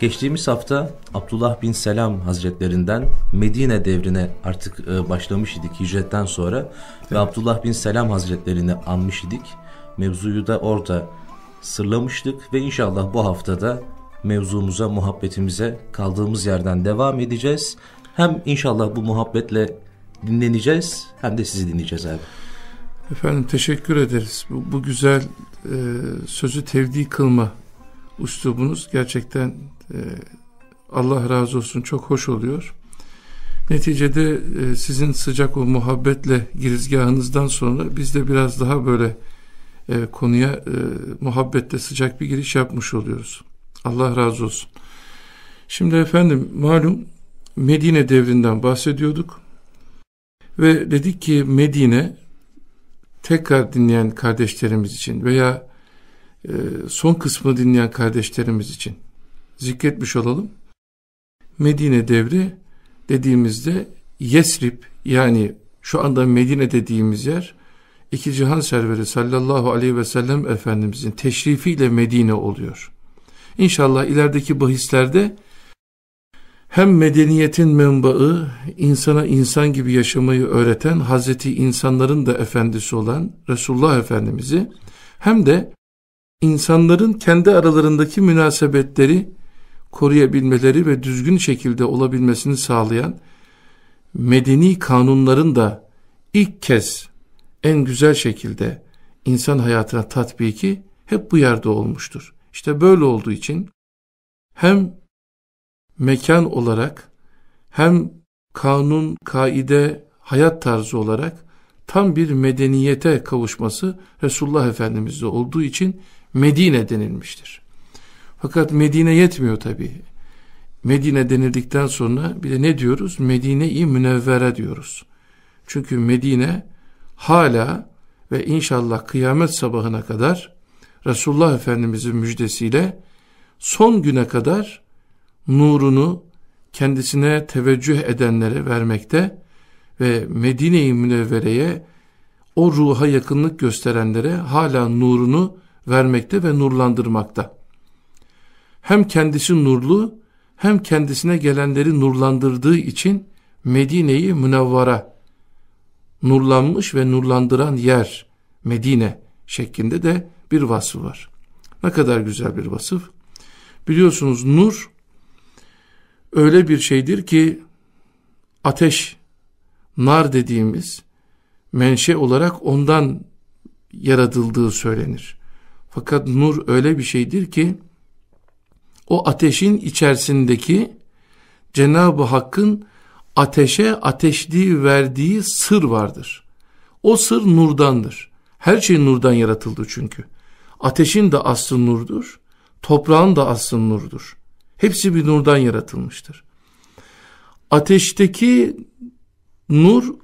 Geçtiğimiz hafta Abdullah bin Selam Hazretlerinden Medine devrine artık e, başlamış idik hicretten sonra evet. ve Abdullah bin Selam Hazretlerini anmış idik. Mevzuyu da orada sırlamıştık ve inşallah bu haftada mevzumuza, muhabbetimize kaldığımız yerden devam edeceğiz. Hem inşallah bu muhabbetle dinleneceğiz hem de sizi dinleyeceğiz abi. Efendim teşekkür ederiz. Bu, bu güzel e, sözü tevdi kılma üslubunuz gerçekten Allah razı olsun çok hoş oluyor. Neticede e, sizin sıcak o muhabbetle girizgahınızdan sonra biz de biraz daha böyle e, konuya e, muhabbetle sıcak bir giriş yapmış oluyoruz. Allah razı olsun. Şimdi efendim malum Medine devrinden bahsediyorduk. Ve dedik ki Medine tekrar dinleyen kardeşlerimiz için veya son kısmı dinleyen kardeşlerimiz için zikretmiş olalım. Medine devri dediğimizde Yesrib yani şu anda Medine dediğimiz yer iki cihan serveri sallallahu aleyhi ve sellem Efendimizin teşrifiyle Medine oluyor. İnşallah ilerideki bahislerde hem medeniyetin menbaı, insana insan gibi yaşamayı öğreten Hazreti insanların da efendisi olan Resulullah Efendimiz'i hem de insanların kendi aralarındaki münasebetleri koruyabilmeleri ve düzgün şekilde olabilmesini sağlayan medeni kanunların da ilk kez en güzel şekilde insan hayatına tatbiki hep bu yerde olmuştur. İşte böyle olduğu için hem mekan olarak hem kanun, kaide, hayat tarzı olarak tam bir medeniyete kavuşması Resulullah Efendimiz'de olduğu için Medine denilmiştir. Fakat Medine yetmiyor tabi. Medine denildikten sonra bir de ne diyoruz? Medine-i Münevvere diyoruz. Çünkü Medine hala ve inşallah kıyamet sabahına kadar Resulullah Efendimizin müjdesiyle son güne kadar nurunu kendisine teveccüh edenlere vermekte ve Medine-i Münevvere'ye o ruha yakınlık gösterenlere hala nurunu vermekte ve nurlandırmakta. Hem kendisi nurlu hem kendisine gelenleri nurlandırdığı için Medine-i Münevvara nurlanmış ve nurlandıran yer Medine şeklinde de bir vasfı var. Ne kadar güzel bir vasıf. Biliyorsunuz nur öyle bir şeydir ki ateş, nar dediğimiz menşe olarak ondan yaratıldığı söylenir. Fakat nur öyle bir şeydir ki o ateşin içerisindeki Cenab-ı Hakk'ın ateşe ateşliği verdiği sır vardır. O sır nurdandır. Her şey nurdan yaratıldı çünkü. Ateşin de aslı nurdur, toprağın da aslı nurdur. Hepsi bir nurdan yaratılmıştır. Ateşteki nur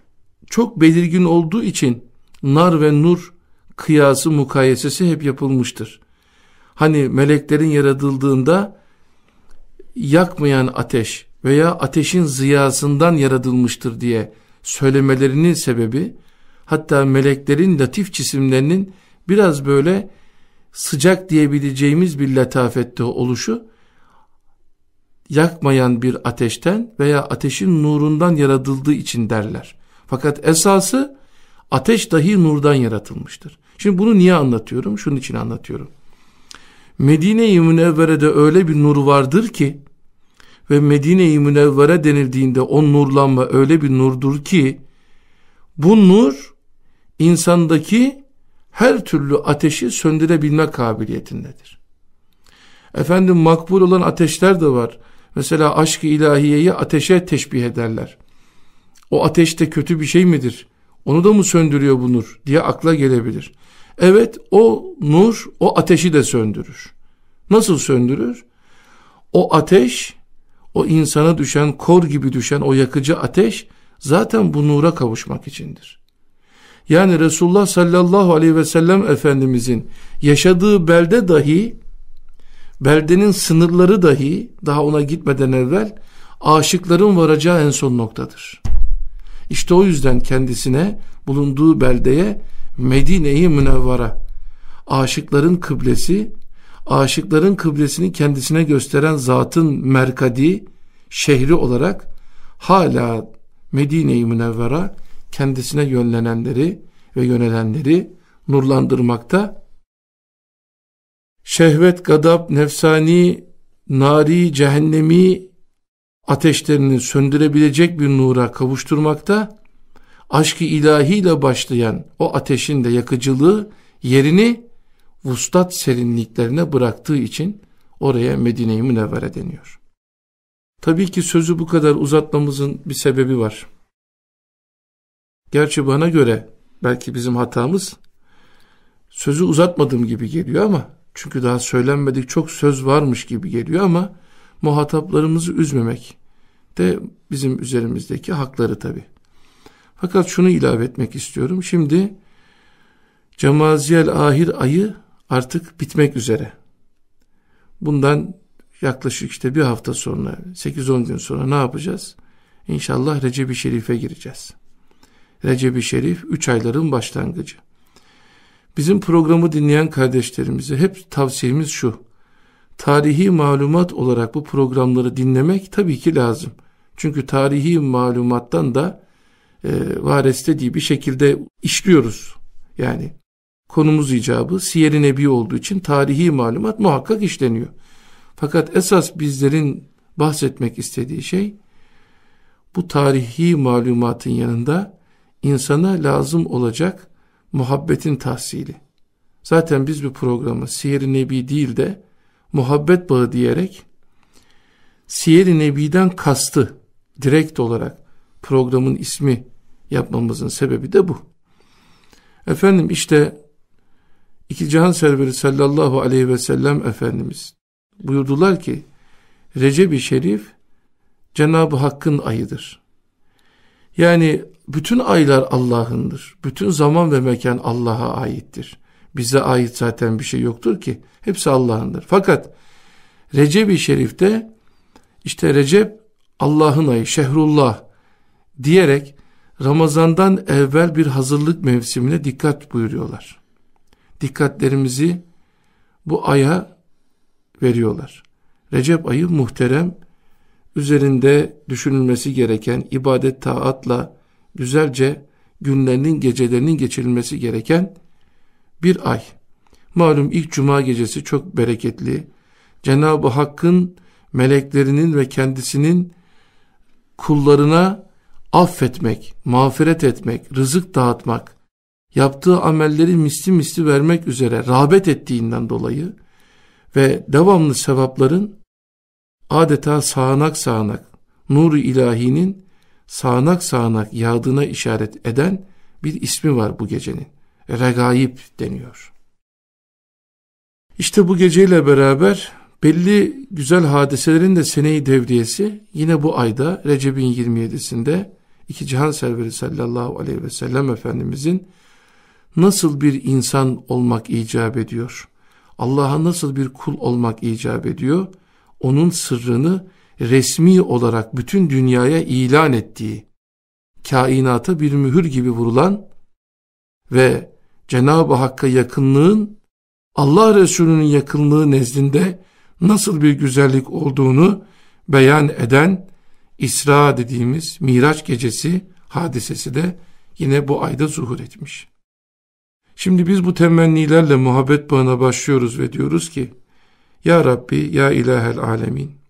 çok belirgin olduğu için nar ve nur kıyası mukayesesi hep yapılmıştır. Hani meleklerin yaratıldığında yakmayan ateş veya ateşin ziyasından yaratılmıştır diye söylemelerinin sebebi hatta meleklerin latif cisimlerinin biraz böyle sıcak diyebileceğimiz bir letafette oluşu yakmayan bir ateşten veya ateşin nurundan yaratıldığı için derler. Fakat esası ateş dahi nurdan yaratılmıştır. Şimdi bunu niye anlatıyorum? Şunun için anlatıyorum. Medine-i Münevvere'de öyle bir nur vardır ki ve Medine-i Münevvere denildiğinde o nurlanma öyle bir nurdur ki bu nur insandaki her türlü ateşi söndürebilme kabiliyetindedir. Efendim makbul olan ateşler de var. Mesela aşk-ı ilahiyeyi ateşe teşbih ederler. O ateş de kötü bir şey midir? Onu da mı söndürüyor bu nur diye akla gelebilir. Evet o nur o ateşi de söndürür. Nasıl söndürür? O ateş o insana düşen kor gibi düşen o yakıcı ateş zaten bu nura kavuşmak içindir. Yani Resulullah sallallahu aleyhi ve sellem Efendimizin yaşadığı belde dahi beldenin sınırları dahi daha ona gitmeden evvel aşıkların varacağı en son noktadır. İşte o yüzden kendisine bulunduğu beldeye Medine-i Münevvara aşıkların kıblesi, aşıkların kıblesini kendisine gösteren zatın merkadi, şehri olarak hala Medine-i Münevvera kendisine yönlenenleri ve yönelenleri nurlandırmakta. Şehvet, gadap, nefsani, nari, cehennemi ateşlerini söndürebilecek bir nura kavuşturmakta. Aşkı ilahiyle başlayan o ateşin de yakıcılığı yerini vustat serinliklerine bıraktığı için oraya Medine-i Münevvere deniyor. Tabii ki sözü bu kadar uzatmamızın bir sebebi var. Gerçi bana göre belki bizim hatamız sözü uzatmadığım gibi geliyor ama çünkü daha söylenmedik çok söz varmış gibi geliyor ama muhataplarımızı üzmemek de bizim üzerimizdeki hakları tabi. Fakat şunu ilave etmek istiyorum. Şimdi Cemaziyel ahir ayı artık bitmek üzere. Bundan yaklaşık işte bir hafta sonra 8-10 gün sonra ne yapacağız? İnşallah Recep-i Şerif'e gireceğiz. Recep-i Şerif 3 ayların başlangıcı. Bizim programı dinleyen kardeşlerimize hep tavsiyemiz şu. Tarihi malumat olarak bu programları dinlemek tabii ki lazım. Çünkü tarihi malumattan da e, var istediği bir şekilde işliyoruz. Yani konumuz icabı siyer-i nebi olduğu için tarihi malumat muhakkak işleniyor. Fakat esas bizlerin bahsetmek istediği şey bu tarihi malumatın yanında insana lazım olacak muhabbetin tahsili. Zaten biz bu programı Siyer-i Nebi değil de muhabbet bağı diyerek Siyer-i Nebi'den kastı direkt olarak programın ismi yapmamızın sebebi de bu. Efendim işte iki cihan serveri sallallahu aleyhi ve sellem Efendimiz buyurdular ki Recep-i Şerif Cenab-ı Hakk'ın ayıdır. Yani bütün aylar Allah'ındır. Bütün zaman ve mekan Allah'a aittir. Bize ait zaten bir şey yoktur ki. Hepsi Allah'ındır. Fakat Recep-i Şerif'te işte Recep Allah'ın ayı, Şehrullah diyerek Ramazan'dan evvel bir hazırlık mevsimine dikkat buyuruyorlar. Dikkatlerimizi bu aya veriyorlar. Recep ayı muhterem, üzerinde düşünülmesi gereken ibadet taatla güzelce günlerinin gecelerinin geçirilmesi gereken bir ay. Malum ilk cuma gecesi çok bereketli. Cenab-ı Hakk'ın meleklerinin ve kendisinin kullarına affetmek, mağfiret etmek, rızık dağıtmak, yaptığı amelleri misli misli vermek üzere rağbet ettiğinden dolayı ve devamlı sevapların adeta sağanak sağanak nuru ilahinin sağanak sağanak yağdığına işaret eden bir ismi var bu gecenin. Regaib deniyor. İşte bu geceyle beraber belli güzel hadiselerin de seneyi devriyesi yine bu ayda Recep'in 27'sinde iki cihan serveri sallallahu aleyhi ve sellem Efendimizin nasıl bir insan olmak icap ediyor? Allah'a nasıl bir kul olmak icap ediyor? Onun sırrını resmi olarak bütün dünyaya ilan ettiği, kainata bir mühür gibi vurulan ve Cenab-ı Hakk'a yakınlığın Allah Resulü'nün yakınlığı nezdinde nasıl bir güzellik olduğunu beyan eden İsra dediğimiz Miraç gecesi hadisesi de yine bu ayda zuhur etmiş. Şimdi biz bu temennilerle muhabbet bağına başlıyoruz ve diyoruz ki Ya Rabbi ya ilahel alemin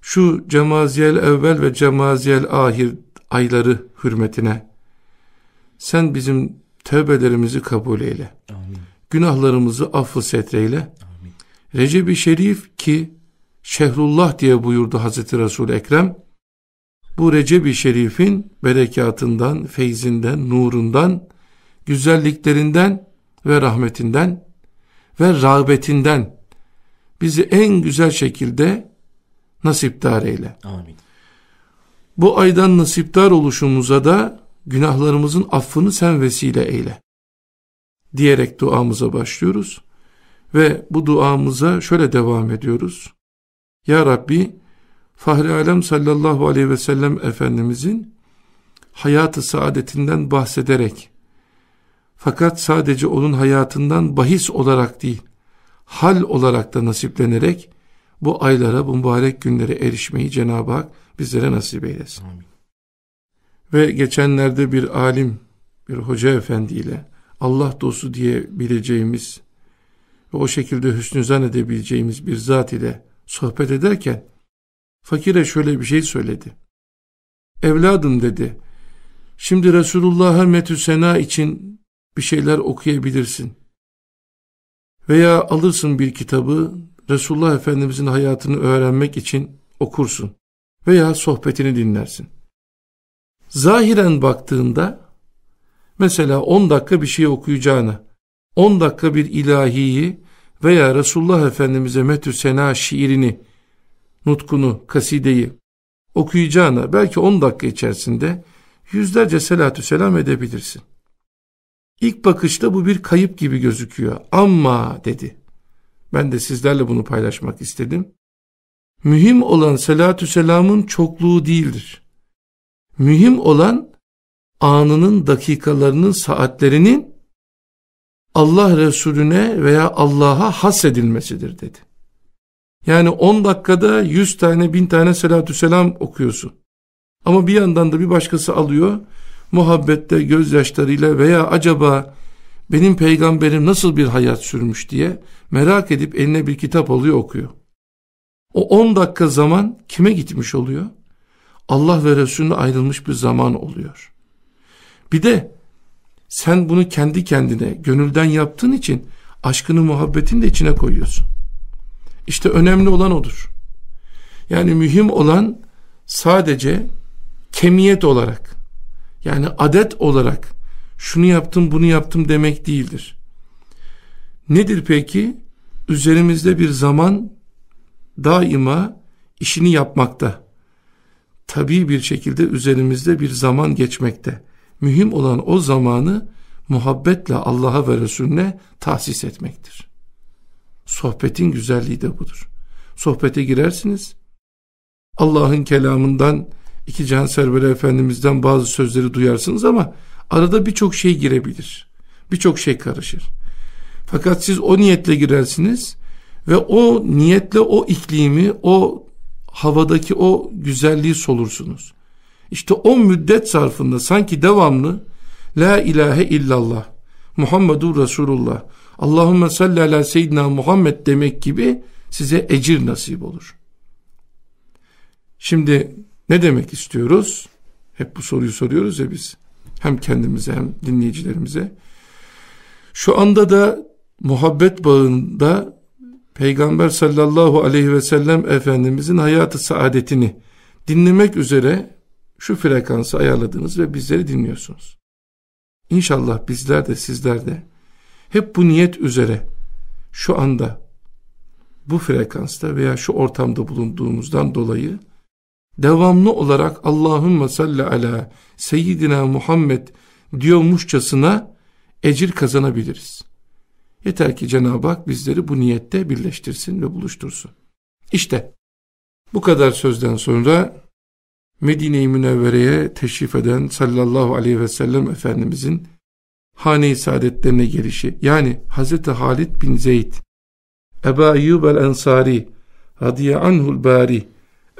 şu cemaziyel evvel ve cemaziyel ahir ayları hürmetine sen bizim tövbelerimizi kabul eyle. Amin. Günahlarımızı affı setreyle. Recep-i Şerif ki Şehrullah diye buyurdu Hazreti Resul Ekrem. Bu Recep-i Şerif'in berekatından, feyzinden, nurundan, güzelliklerinden ve rahmetinden ve rağbetinden bizi en güzel şekilde nasipdar eyle. Amin. Bu aydan nasipdar oluşumuza da günahlarımızın affını sen vesile eyle. Diyerek duamıza başlıyoruz. Ve bu duamıza şöyle devam ediyoruz. Ya Rabbi, Fahri Alem sallallahu aleyhi ve sellem Efendimizin hayatı saadetinden bahsederek, fakat sadece onun hayatından bahis olarak değil, hal olarak da nasiplenerek bu aylara, bu mübarek günlere erişmeyi Cenab-ı Hak bizlere nasip eylesin. Amin. Ve geçenlerde bir alim, bir hoca efendiyle Allah dostu diye bileceğimiz ve o şekilde hüsnü zannedebileceğimiz bir zat ile sohbet ederken fakire şöyle bir şey söyledi. Evladım dedi, şimdi Resulullah'a metü sena için bir şeyler okuyabilirsin. Veya alırsın bir kitabı Resulullah Efendimizin hayatını öğrenmek için okursun. Veya sohbetini dinlersin. Zahiren baktığında mesela 10 dakika bir şey okuyacağına 10 dakika bir ilahiyi veya Resulullah Efendimiz'e metü sena şiirini, nutkunu, kasideyi okuyacağına belki 10 dakika içerisinde yüzlerce selatü selam edebilirsin. İlk bakışta bu bir kayıp gibi gözüküyor ama dedi. Ben de sizlerle bunu paylaşmak istedim. Mühim olan selatü selamın çokluğu değildir. Mühim olan anının, dakikalarının, saatlerinin Allah Resulüne veya Allah'a hasredilmesidir dedi. Yani 10 dakikada 100 tane, 1000 tane selatü selam okuyorsun. Ama bir yandan da bir başkası alıyor, muhabbette gözyaşlarıyla veya acaba benim peygamberim nasıl bir hayat sürmüş diye merak edip eline bir kitap alıyor okuyor. O 10 dakika zaman kime gitmiş oluyor? Allah ve Resulüne ayrılmış bir zaman oluyor. Bir de sen bunu kendi kendine gönülden yaptığın için aşkını muhabbetini de içine koyuyorsun. İşte önemli olan odur. Yani mühim olan sadece kemiyet olarak yani adet olarak şunu yaptım bunu yaptım demek değildir. Nedir peki? Üzerimizde bir zaman daima işini yapmakta. Tabii bir şekilde üzerimizde bir zaman geçmekte. Mühim olan o zamanı muhabbetle Allah'a ve Resulüne tahsis etmektir. Sohbetin güzelliği de budur. Sohbete girersiniz. Allah'ın kelamından iki Cihan Serveri Efendimiz'den bazı sözleri duyarsınız ama arada birçok şey girebilir. Birçok şey karışır. Fakat siz o niyetle girersiniz ve o niyetle o iklimi, o havadaki o güzelliği solursunuz. İşte o müddet zarfında sanki devamlı La ilahe illallah Muhammedur Resulullah Allahümme salli ala seyyidina Muhammed demek gibi size ecir nasip olur. Şimdi ne demek istiyoruz? Hep bu soruyu soruyoruz ya biz. Hem kendimize hem dinleyicilerimize. Şu anda da muhabbet bağında Peygamber sallallahu aleyhi ve sellem Efendimizin hayatı saadetini dinlemek üzere şu frekansı ayarladınız ve bizleri dinliyorsunuz. İnşallah bizler de sizler de hep bu niyet üzere şu anda bu frekansta veya şu ortamda bulunduğumuzdan dolayı devamlı olarak Allahümme salli ala seyyidina Muhammed diyormuşçasına ecir kazanabiliriz. Yeter ki Cenab-ı Hak bizleri bu niyette birleştirsin ve buluştursun. İşte bu kadar sözden sonra Medine-i Münevvere'ye teşrif eden sallallahu aleyhi ve sellem Efendimizin hane-i saadetlerine gelişi yani Hazreti Halid bin Zeyd Eba Eyyub el-Ensari radiye anhul bari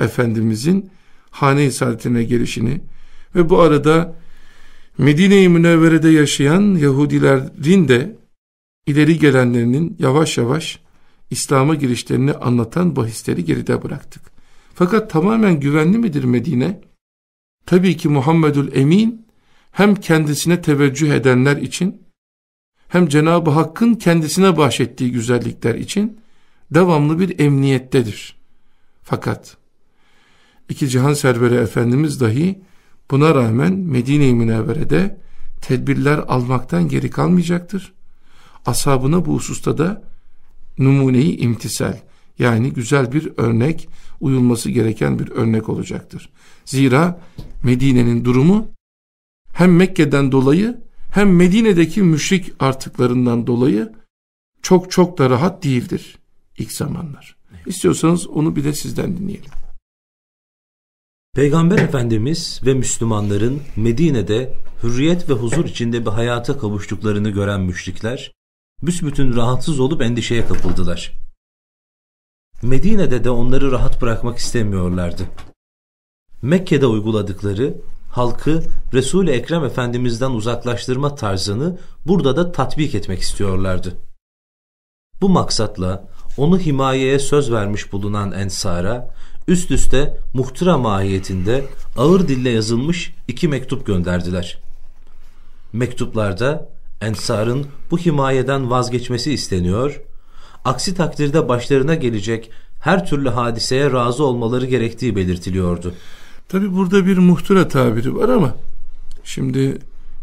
Efendimizin hane-i saadetine gelişini ve bu arada Medine-i Münevvere'de yaşayan Yahudilerin de ileri gelenlerinin yavaş yavaş İslam'a girişlerini anlatan bahisleri geride bıraktık. Fakat tamamen güvenli midir Medine? Tabii ki Muhammedül Emin hem kendisine teveccüh edenler için hem Cenab-ı Hakk'ın kendisine bahşettiği güzellikler için devamlı bir emniyettedir. Fakat iki cihan serveri Efendimiz dahi buna rağmen Medine-i Münevvere'de tedbirler almaktan geri kalmayacaktır. Ashabına bu hususta da numuneyi imtisal yani güzel bir örnek, uyulması gereken bir örnek olacaktır. Zira Medine'nin durumu hem Mekke'den dolayı hem Medine'deki müşrik artıklarından dolayı çok çok da rahat değildir ilk zamanlar. İstiyorsanız onu bir de sizden dinleyelim. Peygamber Efendimiz ve Müslümanların Medine'de hürriyet ve huzur içinde bir hayata kavuştuklarını gören müşrikler büsbütün rahatsız olup endişeye kapıldılar. Medine'de de onları rahat bırakmak istemiyorlardı. Mekke'de uyguladıkları halkı Resul-i Ekrem Efendimiz'den uzaklaştırma tarzını burada da tatbik etmek istiyorlardı. Bu maksatla onu himayeye söz vermiş bulunan Ensar'a üst üste muhtıra mahiyetinde ağır dille yazılmış iki mektup gönderdiler. Mektuplarda Ensar'ın bu himayeden vazgeçmesi isteniyor, aksi takdirde başlarına gelecek her türlü hadiseye razı olmaları gerektiği belirtiliyordu. Tabi burada bir muhtıra tabiri var ama şimdi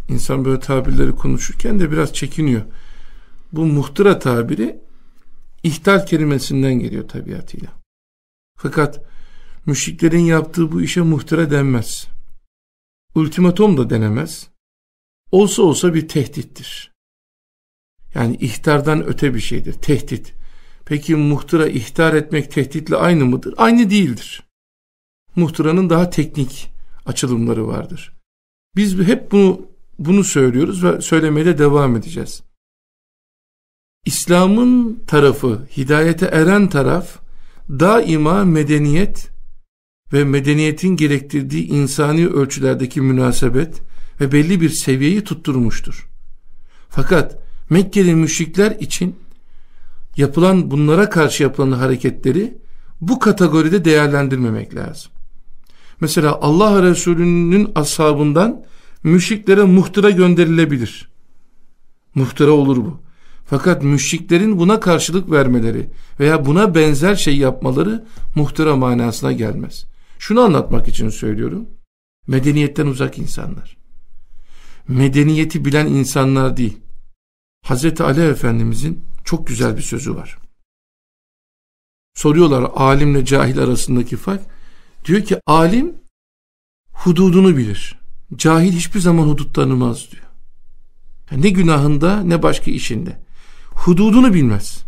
insan böyle tabirleri konuşurken de biraz çekiniyor. Bu muhtıra tabiri ihtal kelimesinden geliyor tabiatıyla. Fakat müşriklerin yaptığı bu işe muhtıra denmez. Ultimatom da denemez. Olsa olsa bir tehdittir. Yani ihtardan öte bir şeydir. Tehdit. Peki muhtıra ihtar etmek tehditle aynı mıdır? Aynı değildir. Muhtıranın daha teknik açılımları vardır. Biz hep bunu bunu söylüyoruz ve söylemeye de devam edeceğiz. İslam'ın tarafı, hidayete eren taraf daima medeniyet ve medeniyetin gerektirdiği insani ölçülerdeki münasebet ve belli bir seviyeyi tutturmuştur. Fakat Mekkeli müşrikler için yapılan bunlara karşı yapılan hareketleri bu kategoride değerlendirmemek lazım. Mesela Allah Resulü'nün ashabından müşriklere muhtıra gönderilebilir. Muhtıra olur bu. Fakat müşriklerin buna karşılık vermeleri veya buna benzer şey yapmaları muhtıra manasına gelmez. Şunu anlatmak için söylüyorum. Medeniyetten uzak insanlar. Medeniyeti bilen insanlar değil. Hazreti Ali Efendimizin çok güzel bir sözü var. Soruyorlar alimle cahil arasındaki fark. Diyor ki alim hududunu bilir. Cahil hiçbir zaman hudut tanımaz diyor. Yani ne günahında ne başka işinde. Hududunu bilmez.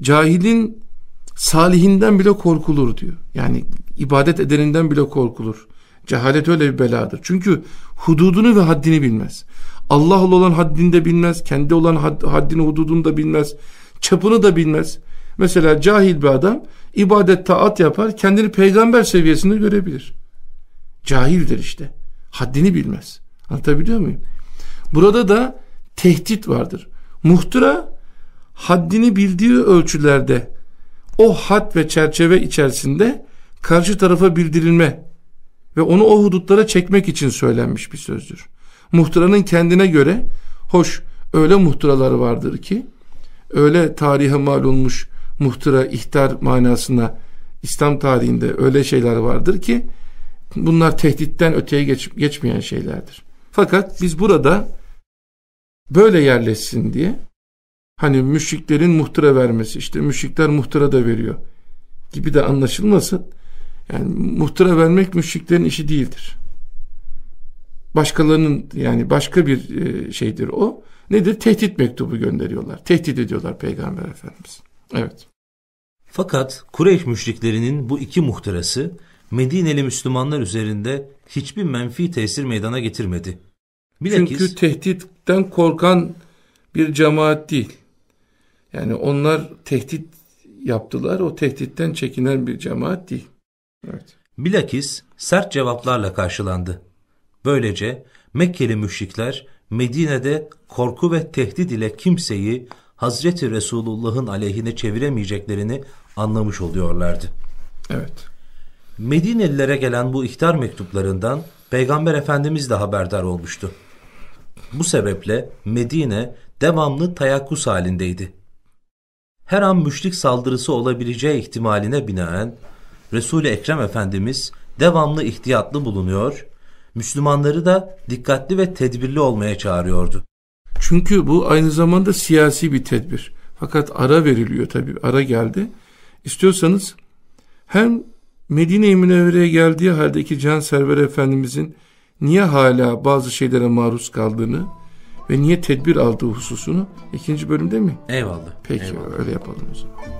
Cahilin salihinden bile korkulur diyor. Yani ibadet edeninden bile korkulur. Cehalet öyle bir beladır. Çünkü hududunu ve haddini bilmez. Allah olan haddini de bilmez. Kendi olan haddini hududunu da bilmez. Çapını da bilmez. Mesela cahil bir adam ibadet taat yapar. Kendini peygamber seviyesinde görebilir. Cahildir işte. Haddini bilmez. Anlatabiliyor muyum? Burada da tehdit vardır. Muhtıra haddini bildiği ölçülerde o had ve çerçeve içerisinde karşı tarafa bildirilme ve onu o hudutlara çekmek için söylenmiş bir sözdür. Muhtıranın kendine göre hoş öyle muhtıraları vardır ki öyle tarihe mal olmuş muhtıra ihtar manasına İslam tarihinde öyle şeyler vardır ki bunlar tehditten öteye geç, geçmeyen şeylerdir. Fakat biz burada böyle yerleşsin diye hani müşriklerin muhtıra vermesi işte müşrikler muhtıra da veriyor gibi de anlaşılmasın. Yani muhtıra vermek müşriklerin işi değildir. Başkalarının yani başka bir e, şeydir o. Nedir? Tehdit mektubu gönderiyorlar. Tehdit ediyorlar Peygamber Efendimiz. Evet. Fakat Kureyş müşriklerinin bu iki muhtırası Medineli Müslümanlar üzerinde hiçbir menfi tesir meydana getirmedi. Bilakis, Çünkü tehditten korkan bir cemaat değil. Yani onlar tehdit yaptılar. O tehditten çekinen bir cemaat değil. Evet. Bilakis sert cevaplarla karşılandı. Böylece Mekkeli müşrikler Medine'de korku ve tehdit ile kimseyi Hazreti Resulullah'ın aleyhine çeviremeyeceklerini anlamış oluyorlardı. Evet. Medinelilere gelen bu ihtar mektuplarından Peygamber Efendimiz de haberdar olmuştu. Bu sebeple Medine devamlı tayakkuz halindeydi her an müşrik saldırısı olabileceği ihtimaline binaen Resul-i Ekrem Efendimiz devamlı ihtiyatlı bulunuyor, Müslümanları da dikkatli ve tedbirli olmaya çağırıyordu. Çünkü bu aynı zamanda siyasi bir tedbir. Fakat ara veriliyor tabi ara geldi. İstiyorsanız hem Medine-i Münevvere'ye geldiği haldeki Can Server Efendimizin niye hala bazı şeylere maruz kaldığını ve niye tedbir aldığı hususunu ikinci bölümde mi? Eyvallah. Peki Eyvallah. öyle yapalım o zaman.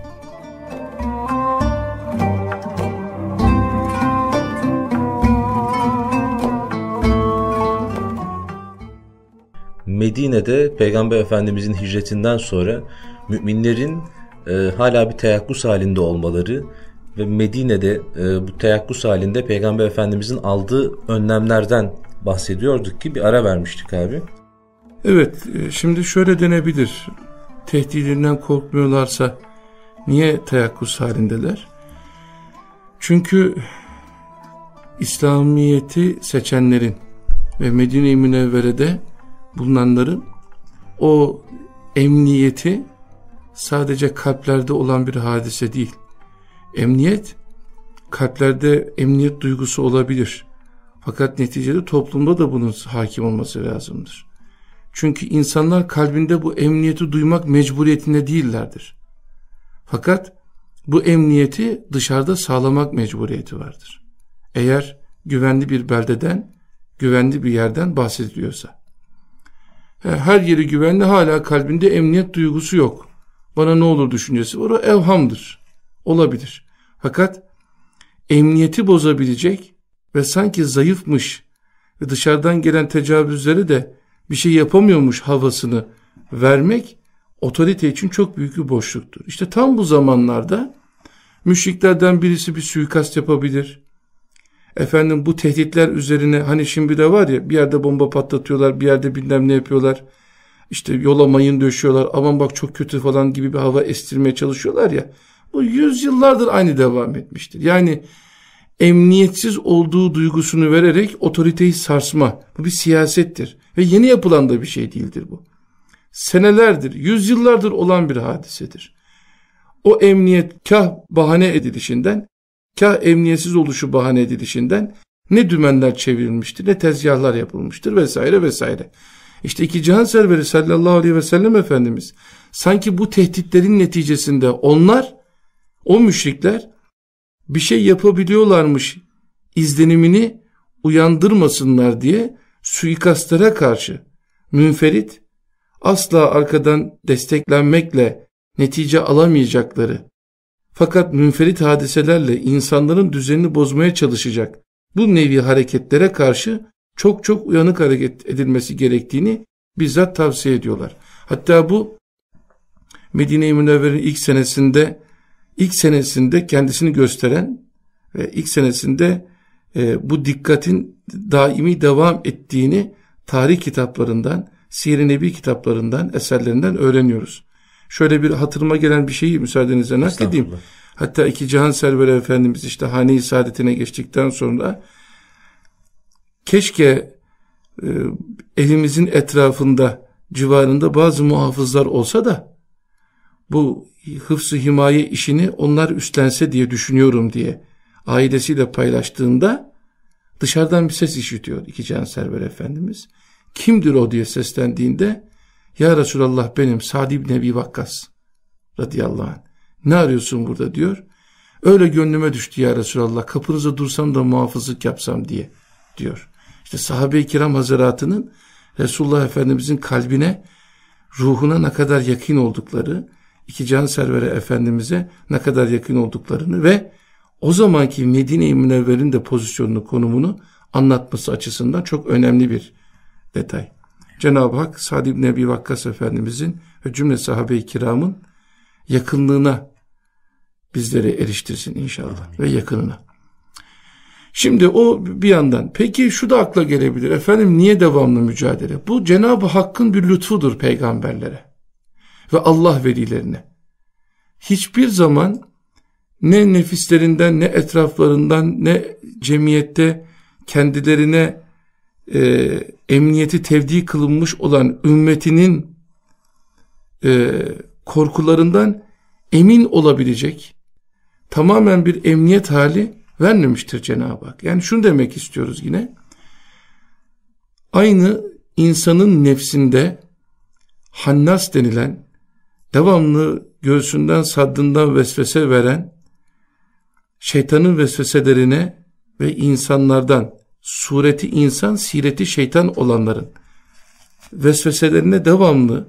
Medine'de Peygamber Efendimizin hicretinden sonra müminlerin e, hala bir teyakkuz halinde olmaları ve Medine'de e, bu teyakkuz halinde Peygamber Efendimizin aldığı önlemlerden bahsediyorduk ki bir ara vermiştik abi. Evet, e, şimdi şöyle denebilir. Tehdidinden korkmuyorlarsa niye teyakkuz halindeler? Çünkü İslamiyet'i seçenlerin ve Medine-i Münevvere'de bulunanların o emniyeti sadece kalplerde olan bir hadise değil. Emniyet, kalplerde emniyet duygusu olabilir. Fakat neticede toplumda da bunun hakim olması lazımdır. Çünkü insanlar kalbinde bu emniyeti duymak mecburiyetinde değillerdir. Fakat bu emniyeti dışarıda sağlamak mecburiyeti vardır. Eğer güvenli bir beldeden, güvenli bir yerden bahsediliyorsa. Her yeri güvenli hala kalbinde emniyet duygusu yok. Bana ne olur düşüncesi var o evhamdır. Olabilir. Fakat emniyeti bozabilecek ve sanki zayıfmış ve dışarıdan gelen tecavüzleri de bir şey yapamıyormuş havasını vermek otorite için çok büyük bir boşluktur. İşte tam bu zamanlarda müşriklerden birisi bir suikast yapabilir. Efendim bu tehditler üzerine hani şimdi de var ya bir yerde bomba patlatıyorlar bir yerde bilmem ne yapıyorlar. İşte yola mayın döşüyorlar aman bak çok kötü falan gibi bir hava estirmeye çalışıyorlar ya. Bu yüzyıllardır aynı devam etmiştir. Yani emniyetsiz olduğu duygusunu vererek otoriteyi sarsma. Bu bir siyasettir. Ve yeni yapılan da bir şey değildir bu. Senelerdir, yüzyıllardır olan bir hadisedir. O emniyet kah bahane edilişinden, kah emniyetsiz oluşu bahane edilişinden ne dümenler çevrilmiştir, ne tezgahlar yapılmıştır vesaire vesaire. İşte iki cihan serveri sallallahu aleyhi ve sellem Efendimiz sanki bu tehditlerin neticesinde onlar, o müşrikler bir şey yapabiliyorlarmış izlenimini uyandırmasınlar diye suikastlara karşı münferit asla arkadan desteklenmekle netice alamayacakları fakat münferit hadiselerle insanların düzenini bozmaya çalışacak bu nevi hareketlere karşı çok çok uyanık hareket edilmesi gerektiğini bizzat tavsiye ediyorlar. Hatta bu Medine-i Münevver'in ilk senesinde ilk senesinde kendisini gösteren ve ilk senesinde e, bu dikkatin daimi devam ettiğini tarih kitaplarından, Siyer-i Nebi kitaplarından, eserlerinden öğreniyoruz. Şöyle bir hatırıma gelen bir şeyi müsaadenizle nakledeyim. Hatta iki Cihan Serveri Efendimiz işte hane-i saadetine geçtikten sonra keşke e, evimizin etrafında civarında bazı muhafızlar olsa da bu hıfzı himaye işini onlar üstlense diye düşünüyorum diye ailesiyle paylaştığında dışarıdan bir ses işitiyor iki can server efendimiz. Kimdir o diye seslendiğinde ya Resulallah benim Sa'd ibn Ebi Vakkas radıyallahu anh. Ne arıyorsun burada diyor. Öyle gönlüme düştü ya Resulallah kapınıza dursam da muhafızlık yapsam diye diyor. İşte sahabe-i kiram hazaratının Resulullah Efendimizin kalbine ruhuna ne kadar yakın oldukları, iki can servere Efendimiz'e ne kadar yakın olduklarını ve o zamanki Medine-i Münevver'in de pozisyonunu, konumunu anlatması açısından çok önemli bir detay. Cenab-ı Hak Sa'd ibn Ebi Vakkas Efendimizin ve cümle sahabe-i kiramın yakınlığına bizleri eriştirsin inşallah Amin. ve yakınına. Şimdi o bir yandan peki şu da akla gelebilir efendim niye devamlı mücadele? Bu Cenab-ı Hakk'ın bir lütfudur peygamberlere ve Allah velilerine. Hiçbir zaman ne nefislerinden ne etraflarından ne cemiyette kendilerine e, emniyeti tevdi kılınmış olan ümmetinin e, korkularından emin olabilecek tamamen bir emniyet hali vermemiştir Cenab-ı Hak. Yani şunu demek istiyoruz yine. Aynı insanın nefsinde hannas denilen devamlı göğsünden saddından vesvese veren şeytanın vesveselerine ve insanlardan sureti insan sireti şeytan olanların vesveselerine devamlı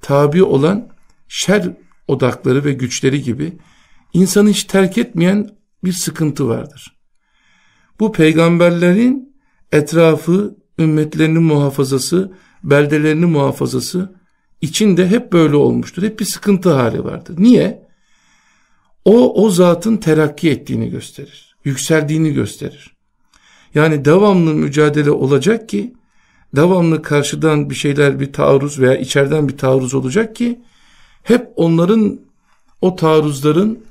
tabi olan şer odakları ve güçleri gibi insanı hiç terk etmeyen bir sıkıntı vardır. Bu peygamberlerin etrafı, ümmetlerinin muhafazası beldelerini muhafazası içinde hep böyle olmuştur. Hep bir sıkıntı hali vardır. Niye? O, o zatın terakki ettiğini gösterir. Yükseldiğini gösterir. Yani devamlı mücadele olacak ki, devamlı karşıdan bir şeyler, bir taarruz veya içeriden bir taarruz olacak ki, hep onların, o taarruzların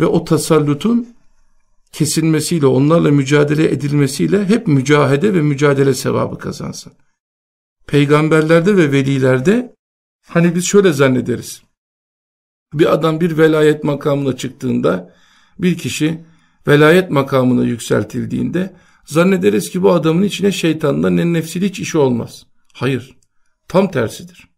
ve o tasallutun kesilmesiyle, onlarla mücadele edilmesiyle hep mücahede ve mücadele sevabı kazansın. Peygamberlerde ve velilerde hani biz şöyle zannederiz. Bir adam bir velayet makamına çıktığında, bir kişi velayet makamına yükseltildiğinde zannederiz ki bu adamın içine şeytanla ne nefsiyle hiç işi olmaz. Hayır, tam tersidir.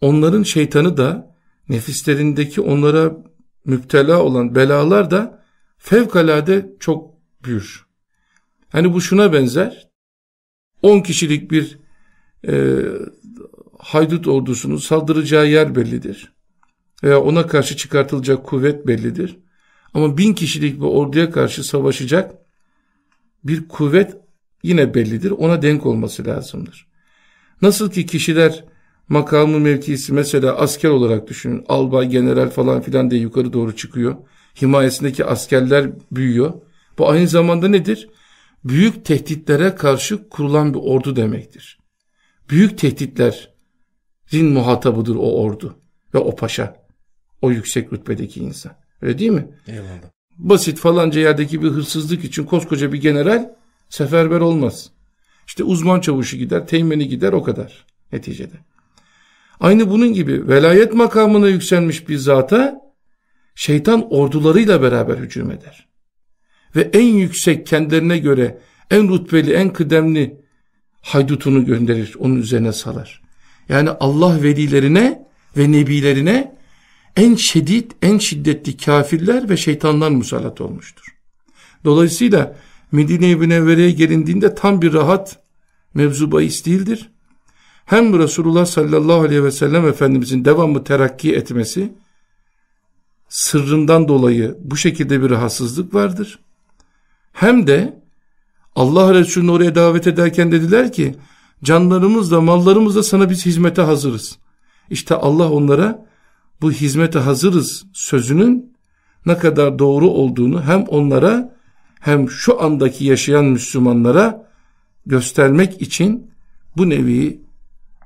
Onların şeytanı da nefislerindeki onlara müptela olan belalar da fevkalade çok büyür. Hani bu şuna benzer. 10 kişilik bir e, haydut ordusunun saldıracağı yer bellidir. Veya ona karşı çıkartılacak kuvvet bellidir. Ama bin kişilik bir orduya karşı savaşacak bir kuvvet yine bellidir. Ona denk olması lazımdır. Nasıl ki kişiler makamı mevkisi mesela asker olarak düşünün. Albay, general falan filan diye yukarı doğru çıkıyor. Himayesindeki askerler büyüyor. Bu aynı zamanda nedir? Büyük tehditlere karşı kurulan bir ordu demektir. Büyük tehditlerin muhatabıdır o ordu ve o paşa. O yüksek rütbedeki insan. Öyle değil mi? Eyvallah. Basit falanca yerdeki bir hırsızlık için koskoca bir general seferber olmaz. İşte uzman çavuşu gider, teğmeni gider o kadar neticede. Aynı bunun gibi velayet makamına yükselmiş bir zata şeytan ordularıyla beraber hücum eder. Ve en yüksek kendilerine göre en rütbeli, en kıdemli haydutunu gönderir, onun üzerine salar. Yani Allah velilerine ve nebilerine en şiddet, en şiddetli kafirler ve şeytanlar musallat olmuştur. Dolayısıyla Medine-i Münevvere'ye gelindiğinde tam bir rahat mevzu bahis değildir. Hem Resulullah sallallahu aleyhi ve sellem Efendimizin devamlı terakki etmesi, sırrından dolayı bu şekilde bir rahatsızlık vardır. Hem de Allah Resulü'nü oraya davet ederken dediler ki, canlarımızla, mallarımızla sana biz hizmete hazırız. İşte Allah onlara bu hizmete hazırız sözünün ne kadar doğru olduğunu hem onlara hem şu andaki yaşayan Müslümanlara göstermek için bu nevi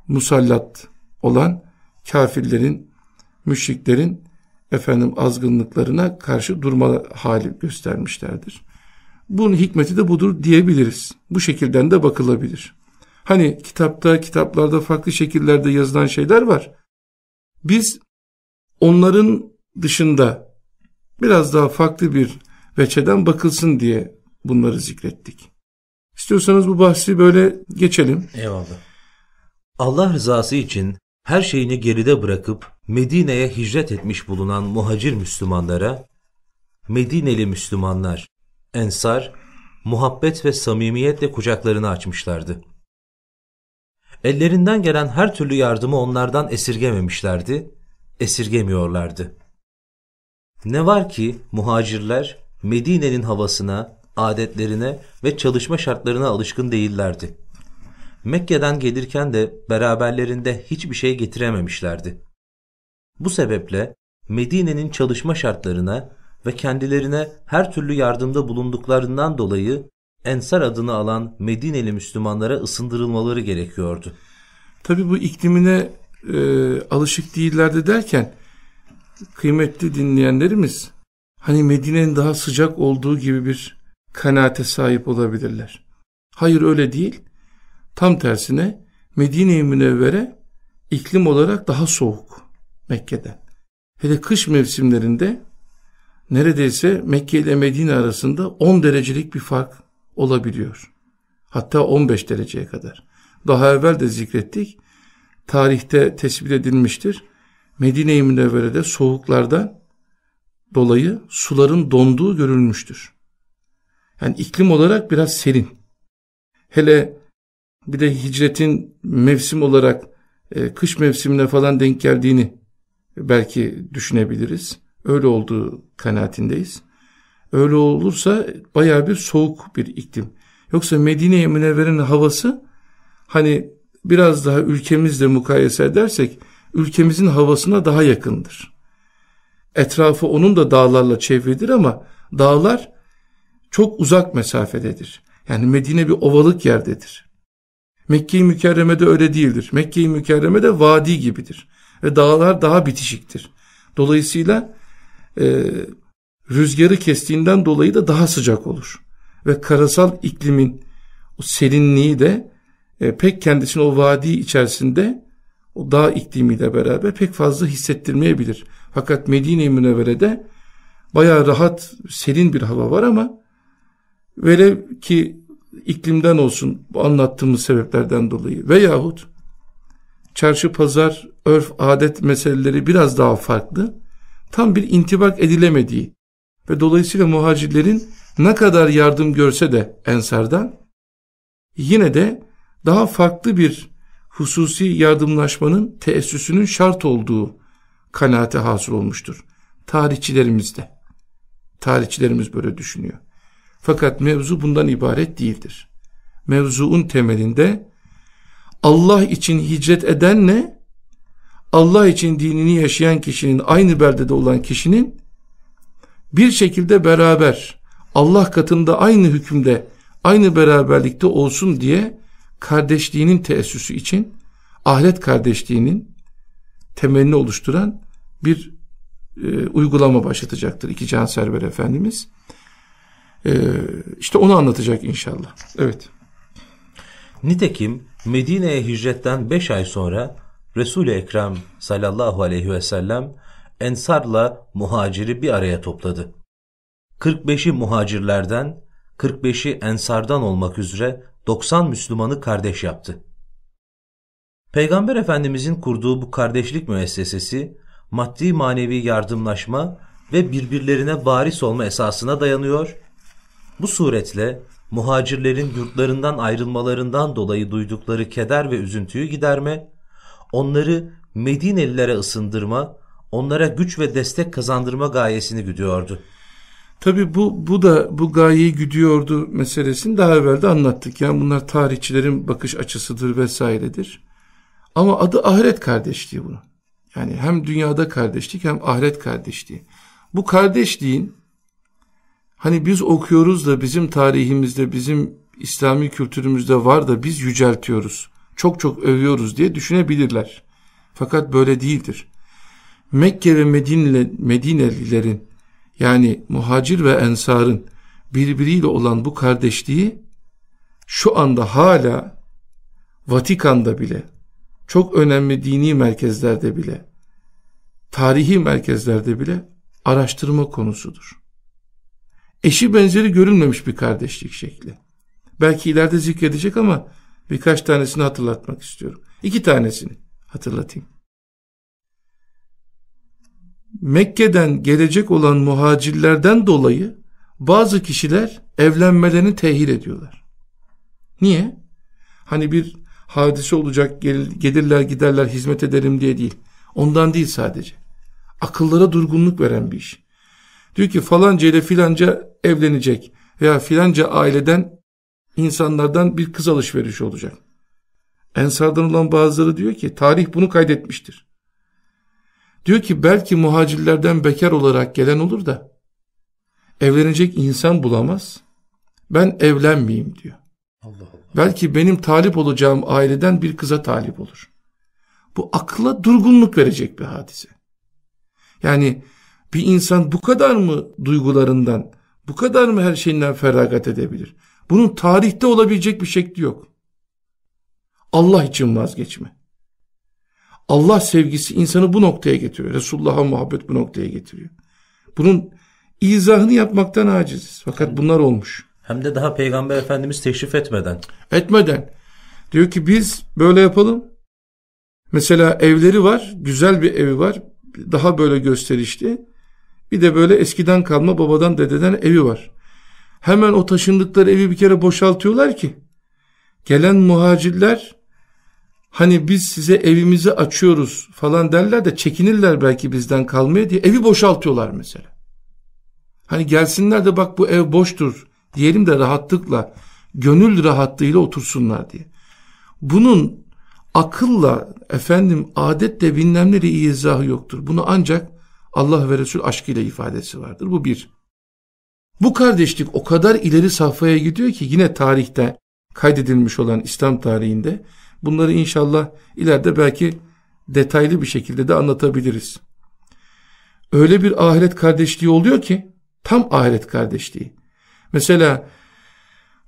musallat olan kafirlerin, müşriklerin efendim azgınlıklarına karşı durma hali göstermişlerdir. Bunun hikmeti de budur diyebiliriz. Bu şekilden de bakılabilir. Hani kitapta, kitaplarda farklı şekillerde yazılan şeyler var. Biz onların dışında biraz daha farklı bir veçeden bakılsın diye bunları zikrettik. İstiyorsanız bu bahsi böyle geçelim. Eyvallah. Allah rızası için her şeyini geride bırakıp Medine'ye hicret etmiş bulunan muhacir Müslümanlara Medineli Müslümanlar, Ensar, muhabbet ve samimiyetle kucaklarını açmışlardı. Ellerinden gelen her türlü yardımı onlardan esirgememişlerdi esirgemiyorlardı. Ne var ki muhacirler Medine'nin havasına, adetlerine ve çalışma şartlarına alışkın değillerdi. Mekke'den gelirken de beraberlerinde hiçbir şey getirememişlerdi. Bu sebeple Medine'nin çalışma şartlarına ve kendilerine her türlü yardımda bulunduklarından dolayı Ensar adını alan Medineli Müslümanlara ısındırılmaları gerekiyordu. Tabi bu iklimine e, alışık değillerdi derken kıymetli dinleyenlerimiz hani Medine'nin daha sıcak olduğu gibi bir kanaate sahip olabilirler. Hayır öyle değil. Tam tersine Medine-i Münevvere iklim olarak daha soğuk Mekke'den. Hele kış mevsimlerinde neredeyse Mekke ile Medine arasında 10 derecelik bir fark olabiliyor. Hatta 15 dereceye kadar. Daha evvel de zikrettik tarihte tespit edilmiştir. Medine-i Münevvere'de soğuklardan dolayı suların donduğu görülmüştür. Yani iklim olarak biraz serin. Hele bir de hicretin mevsim olarak e, kış mevsimine falan denk geldiğini belki düşünebiliriz. Öyle olduğu kanaatindeyiz. Öyle olursa baya bir soğuk bir iklim. Yoksa Medine-i Münevvere'nin havası hani biraz daha ülkemizle mukayese edersek ülkemizin havasına daha yakındır. Etrafı onun da dağlarla çevrilidir ama dağlar çok uzak mesafededir. Yani Medine bir ovalık yerdedir. Mekke-i Mükerreme'de öyle değildir. Mekke-i Mükerreme'de vadi gibidir. Ve dağlar daha bitişiktir. Dolayısıyla e, rüzgarı kestiğinden dolayı da daha sıcak olur. Ve karasal iklimin o serinliği de e, pek kendisini o vadi içerisinde o dağ iklimiyle beraber pek fazla hissettirmeyebilir. Fakat Medine-i Münevvere'de baya rahat, serin bir hava var ama velev ki iklimden olsun bu anlattığımız sebeplerden dolayı veyahut çarşı pazar, örf, adet meseleleri biraz daha farklı, tam bir intibak edilemediği ve dolayısıyla muhacirlerin ne kadar yardım görse de ensardan yine de daha farklı bir hususi yardımlaşmanın teessüsünün şart olduğu kanaate hasıl olmuştur. Tarihçilerimizde. Tarihçilerimiz böyle düşünüyor. Fakat mevzu bundan ibaret değildir. Mevzuun temelinde Allah için hicret edenle Allah için dinini yaşayan kişinin aynı beldede olan kişinin bir şekilde beraber Allah katında aynı hükümde aynı beraberlikte olsun diye kardeşliğinin teessüsü için ahiret kardeşliğinin temelini oluşturan bir e, uygulama başlatacaktır iki Can Server Efendimiz. E, işte onu anlatacak inşallah. Evet. Nitekim Medine'ye hicretten beş ay sonra Resul-i Ekrem sallallahu aleyhi ve sellem Ensar'la muhaciri bir araya topladı. 45'i muhacirlerden, 45'i Ensar'dan olmak üzere 90 Müslümanı kardeş yaptı. Peygamber Efendimizin kurduğu bu kardeşlik müessesesi, maddi manevi yardımlaşma ve birbirlerine varis olma esasına dayanıyor. Bu suretle muhacirlerin yurtlarından ayrılmalarından dolayı duydukları keder ve üzüntüyü giderme, onları Medinelilere ısındırma, onlara güç ve destek kazandırma gayesini güdüyordu. Tabi bu, bu da bu gayeyi güdüyordu meselesini daha evvel de anlattık. Yani bunlar tarihçilerin bakış açısıdır vesairedir. Ama adı ahiret kardeşliği bunu. Yani hem dünyada kardeşlik hem ahiret kardeşliği. Bu kardeşliğin hani biz okuyoruz da bizim tarihimizde bizim İslami kültürümüzde var da biz yüceltiyoruz. Çok çok övüyoruz diye düşünebilirler. Fakat böyle değildir. Mekke ve Medine, Medinelilerin yani muhacir ve ensarın birbiriyle olan bu kardeşliği şu anda hala Vatikan'da bile çok önemli dini merkezlerde bile tarihi merkezlerde bile araştırma konusudur. Eşi benzeri görülmemiş bir kardeşlik şekli. Belki ileride zikredecek ama birkaç tanesini hatırlatmak istiyorum. İki tanesini hatırlatayım. Mekke'den gelecek olan muhacirlerden dolayı bazı kişiler evlenmelerini tehir ediyorlar. Niye? Hani bir hadise olacak gel, gelirler giderler hizmet ederim diye değil. Ondan değil sadece. Akıllara durgunluk veren bir iş. Diyor ki falanca ile filanca evlenecek veya filanca aileden insanlardan bir kız alışverişi olacak. Ensardan olan bazıları diyor ki tarih bunu kaydetmiştir. Diyor ki belki muhacirlerden bekar olarak gelen olur da evlenecek insan bulamaz. Ben evlenmeyeyim diyor. Allah Allah. Belki benim talip olacağım aileden bir kıza talip olur. Bu akla durgunluk verecek bir hadise. Yani bir insan bu kadar mı duygularından, bu kadar mı her şeyinden feragat edebilir? Bunun tarihte olabilecek bir şekli yok. Allah için vazgeçme. Allah sevgisi insanı bu noktaya getiriyor. Resulullah'a muhabbet bu noktaya getiriyor. Bunun izahını yapmaktan aciziz. Fakat bunlar olmuş. Hem de daha Peygamber Efendimiz teşrif etmeden. Etmeden. Diyor ki biz böyle yapalım. Mesela evleri var. Güzel bir evi var. Daha böyle gösterişli. Bir de böyle eskiden kalma babadan dededen evi var. Hemen o taşındıkları evi bir kere boşaltıyorlar ki. Gelen muhacirler hani biz size evimizi açıyoruz falan derler de çekinirler belki bizden kalmaya diye evi boşaltıyorlar mesela. Hani gelsinler de bak bu ev boştur diyelim de rahatlıkla gönül rahatlığıyla otursunlar diye. Bunun akılla, efendim adetle bilmem neyle izahı yoktur. Bunu ancak Allah ve Resul aşkıyla ifadesi vardır. Bu bir. Bu kardeşlik o kadar ileri safhaya gidiyor ki yine tarihte kaydedilmiş olan İslam tarihinde bunları inşallah ileride belki detaylı bir şekilde de anlatabiliriz. Öyle bir ahiret kardeşliği oluyor ki tam ahiret kardeşliği. Mesela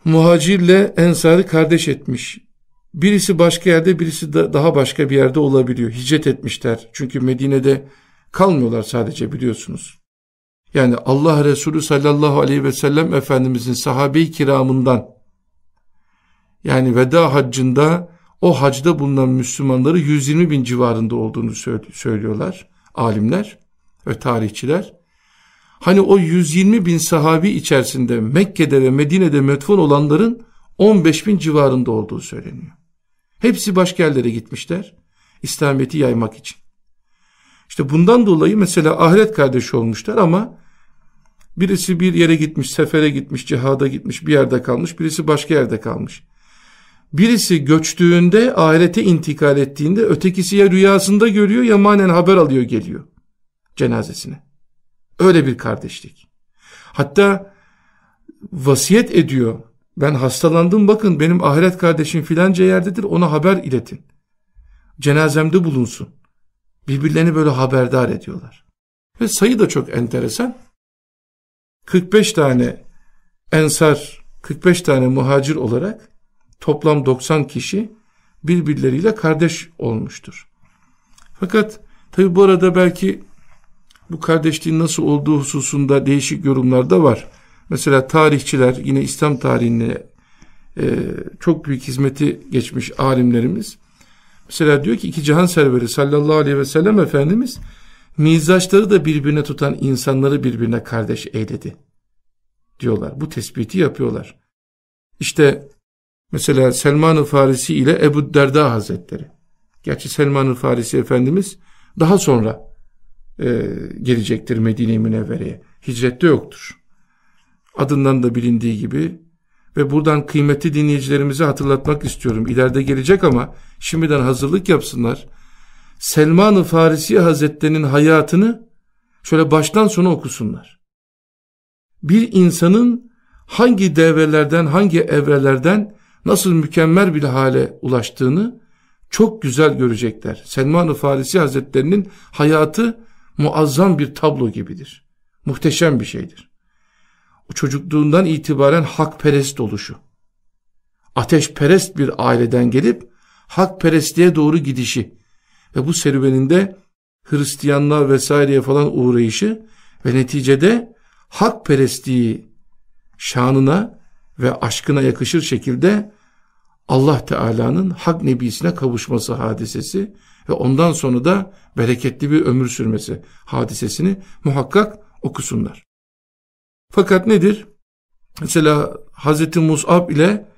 muhacirle ensarı kardeş etmiş. Birisi başka yerde birisi de daha başka bir yerde olabiliyor. Hicret etmişler. Çünkü Medine'de kalmıyorlar sadece biliyorsunuz. Yani Allah Resulü sallallahu aleyhi ve sellem Efendimizin sahabe-i kiramından yani veda haccında o hacda bulunan Müslümanları 120 bin civarında olduğunu söylüyorlar alimler ve tarihçiler. Hani o 120 bin sahabi içerisinde Mekke'de ve Medine'de metfun olanların 15 bin civarında olduğu söyleniyor. Hepsi başka yerlere gitmişler İslamiyet'i yaymak için. İşte bundan dolayı mesela ahiret kardeşi olmuşlar ama birisi bir yere gitmiş, sefere gitmiş, cihada gitmiş, bir yerde kalmış, birisi başka yerde kalmış. Birisi göçtüğünde, ahirete intikal ettiğinde ötekisi ya rüyasında görüyor ya manen haber alıyor geliyor cenazesine. Öyle bir kardeşlik. Hatta vasiyet ediyor. Ben hastalandım bakın benim ahiret kardeşim filanca yerdedir ona haber iletin. Cenazemde bulunsun. Birbirlerini böyle haberdar ediyorlar. Ve sayı da çok enteresan. 45 tane ensar, 45 tane muhacir olarak toplam 90 kişi birbirleriyle kardeş olmuştur. Fakat tabi bu arada belki bu kardeşliğin nasıl olduğu hususunda değişik yorumlar da var. Mesela tarihçiler yine İslam tarihine e, çok büyük hizmeti geçmiş alimlerimiz. Mesela diyor ki iki cihan serveri sallallahu aleyhi ve sellem Efendimiz mizaçları da birbirine tutan insanları birbirine kardeş eyledi diyorlar. Bu tespiti yapıyorlar. İşte mesela Selman-ı Farisi ile Ebu Derda Hazretleri. Gerçi Selman-ı Farisi Efendimiz daha sonra e, gelecektir Medine-i Münevvere'ye. Hicrette yoktur. Adından da bilindiği gibi ve buradan kıymetli dinleyicilerimize hatırlatmak istiyorum. İleride gelecek ama şimdiden hazırlık yapsınlar. Selman-ı Farisi Hazretleri'nin hayatını şöyle baştan sona okusunlar. Bir insanın hangi devrelerden, hangi evrelerden nasıl mükemmel bir hale ulaştığını çok güzel görecekler. Selman-ı Farisi Hazretleri'nin hayatı muazzam bir tablo gibidir. Muhteşem bir şeydir. O çocukluğundan itibaren hakperest oluşu. Ateşperest bir aileden gelip hakperestliğe doğru gidişi ve bu serüveninde Hristiyanlığa vesaireye falan uğrayışı ve neticede hakperestliği şanına ve aşkına yakışır şekilde Allah Teala'nın hak nebisine kavuşması hadisesi ve ondan sonra da bereketli bir ömür sürmesi hadisesini muhakkak okusunlar. Fakat nedir? Mesela Hazreti Mus'ab ile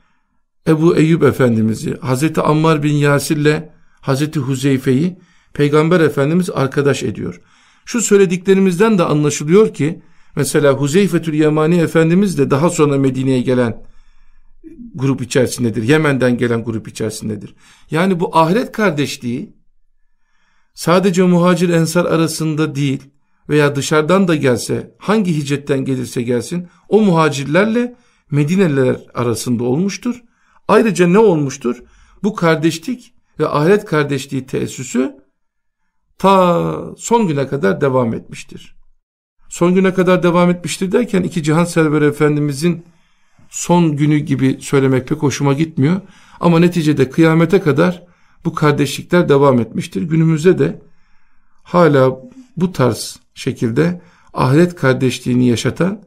Ebu Eyyub Efendimiz'i, Hazreti Ammar bin Yasir ile Hazreti Huzeyfe'yi Peygamber Efendimiz arkadaş ediyor. Şu söylediklerimizden de anlaşılıyor ki mesela Huzeyfetül Yemani Efendimiz de daha sonra Medine'ye gelen grup içerisindedir. Yemen'den gelen grup içerisindedir. Yani bu ahiret kardeşliği sadece muhacir ensar arasında değil veya dışarıdan da gelse hangi hicretten gelirse gelsin o muhacirlerle Medineliler arasında olmuştur. Ayrıca ne olmuştur? Bu kardeşlik ve ahiret kardeşliği teessüsü ta son güne kadar devam etmiştir. Son güne kadar devam etmiştir derken iki cihan serveri efendimizin son günü gibi söylemek pek hoşuma gitmiyor. Ama neticede kıyamete kadar bu kardeşlikler devam etmiştir. Günümüzde de hala bu tarz şekilde ahiret kardeşliğini yaşatan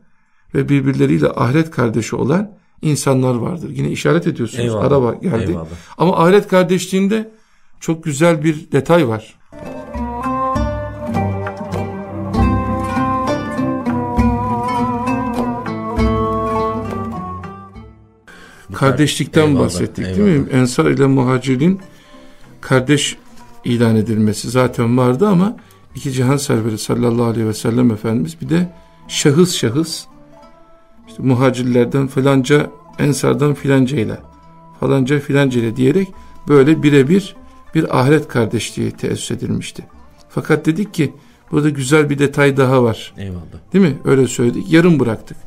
ve birbirleriyle ahiret kardeşi olan insanlar vardır. Yine işaret ediyorsunuz. Eyvallah, Araba geldi. Eyvallah. Ama ahiret kardeşliğinde çok güzel bir detay var. Kardeşlikten eyvallah, bahsettik eyvallah. değil mi? Ensar ile muhacirin kardeş ilan edilmesi zaten vardı ama iki cihan serveri sallallahu aleyhi ve sellem Efendimiz bir de şahıs şahıs işte muhacirlerden falanca ensardan filanca ile falanca filanca ile diyerek böyle birebir bir ahiret kardeşliği teessüs edilmişti. Fakat dedik ki burada güzel bir detay daha var. Eyvallah. Değil mi? Öyle söyledik. Yarım bıraktık.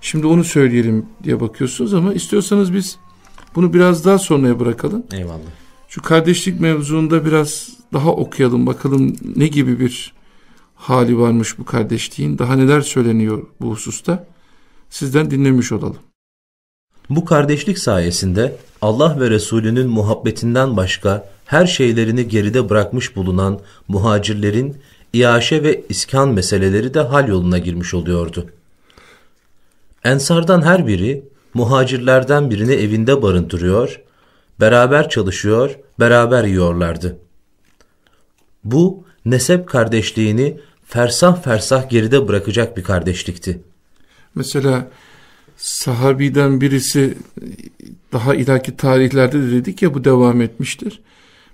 Şimdi onu söyleyelim diye bakıyorsunuz ama istiyorsanız biz bunu biraz daha sonraya bırakalım. Eyvallah. Şu kardeşlik mevzuunda biraz daha okuyalım bakalım ne gibi bir hali varmış bu kardeşliğin. Daha neler söyleniyor bu hususta. Sizden dinlemiş olalım. Bu kardeşlik sayesinde Allah ve Resulünün muhabbetinden başka her şeylerini geride bırakmış bulunan muhacirlerin iaşe ve iskan meseleleri de hal yoluna girmiş oluyordu. Ensardan her biri muhacirlerden birini evinde barındırıyor, beraber çalışıyor, beraber yiyorlardı. Bu nesep kardeşliğini fersah fersah geride bırakacak bir kardeşlikti. Mesela sahabiden birisi daha ileriki tarihlerde de dedik ya bu devam etmiştir.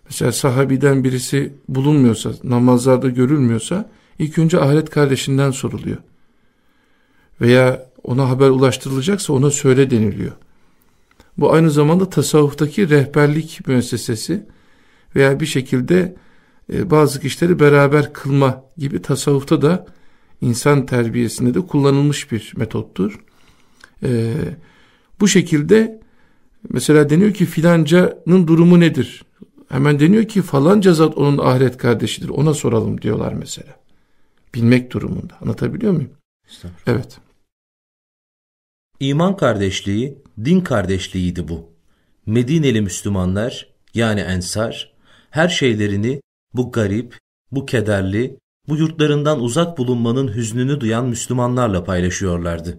Mesela sahabiden birisi bulunmuyorsa, namazlarda görülmüyorsa ilk önce ahiret kardeşinden soruluyor. Veya ona haber ulaştırılacaksa ona söyle deniliyor. Bu aynı zamanda tasavvuftaki rehberlik müessesesi veya bir şekilde e, bazı kişileri beraber kılma gibi tasavvufta da insan terbiyesinde de kullanılmış bir metottur. E, bu şekilde mesela deniyor ki filancanın durumu nedir? Hemen deniyor ki falanca zat onun ahiret kardeşidir ona soralım diyorlar mesela. Bilmek durumunda anlatabiliyor muyum? Evet. İman kardeşliği, din kardeşliğiydi bu. Medineli Müslümanlar yani Ensar her şeylerini bu garip, bu kederli, bu yurtlarından uzak bulunmanın hüznünü duyan Müslümanlarla paylaşıyorlardı.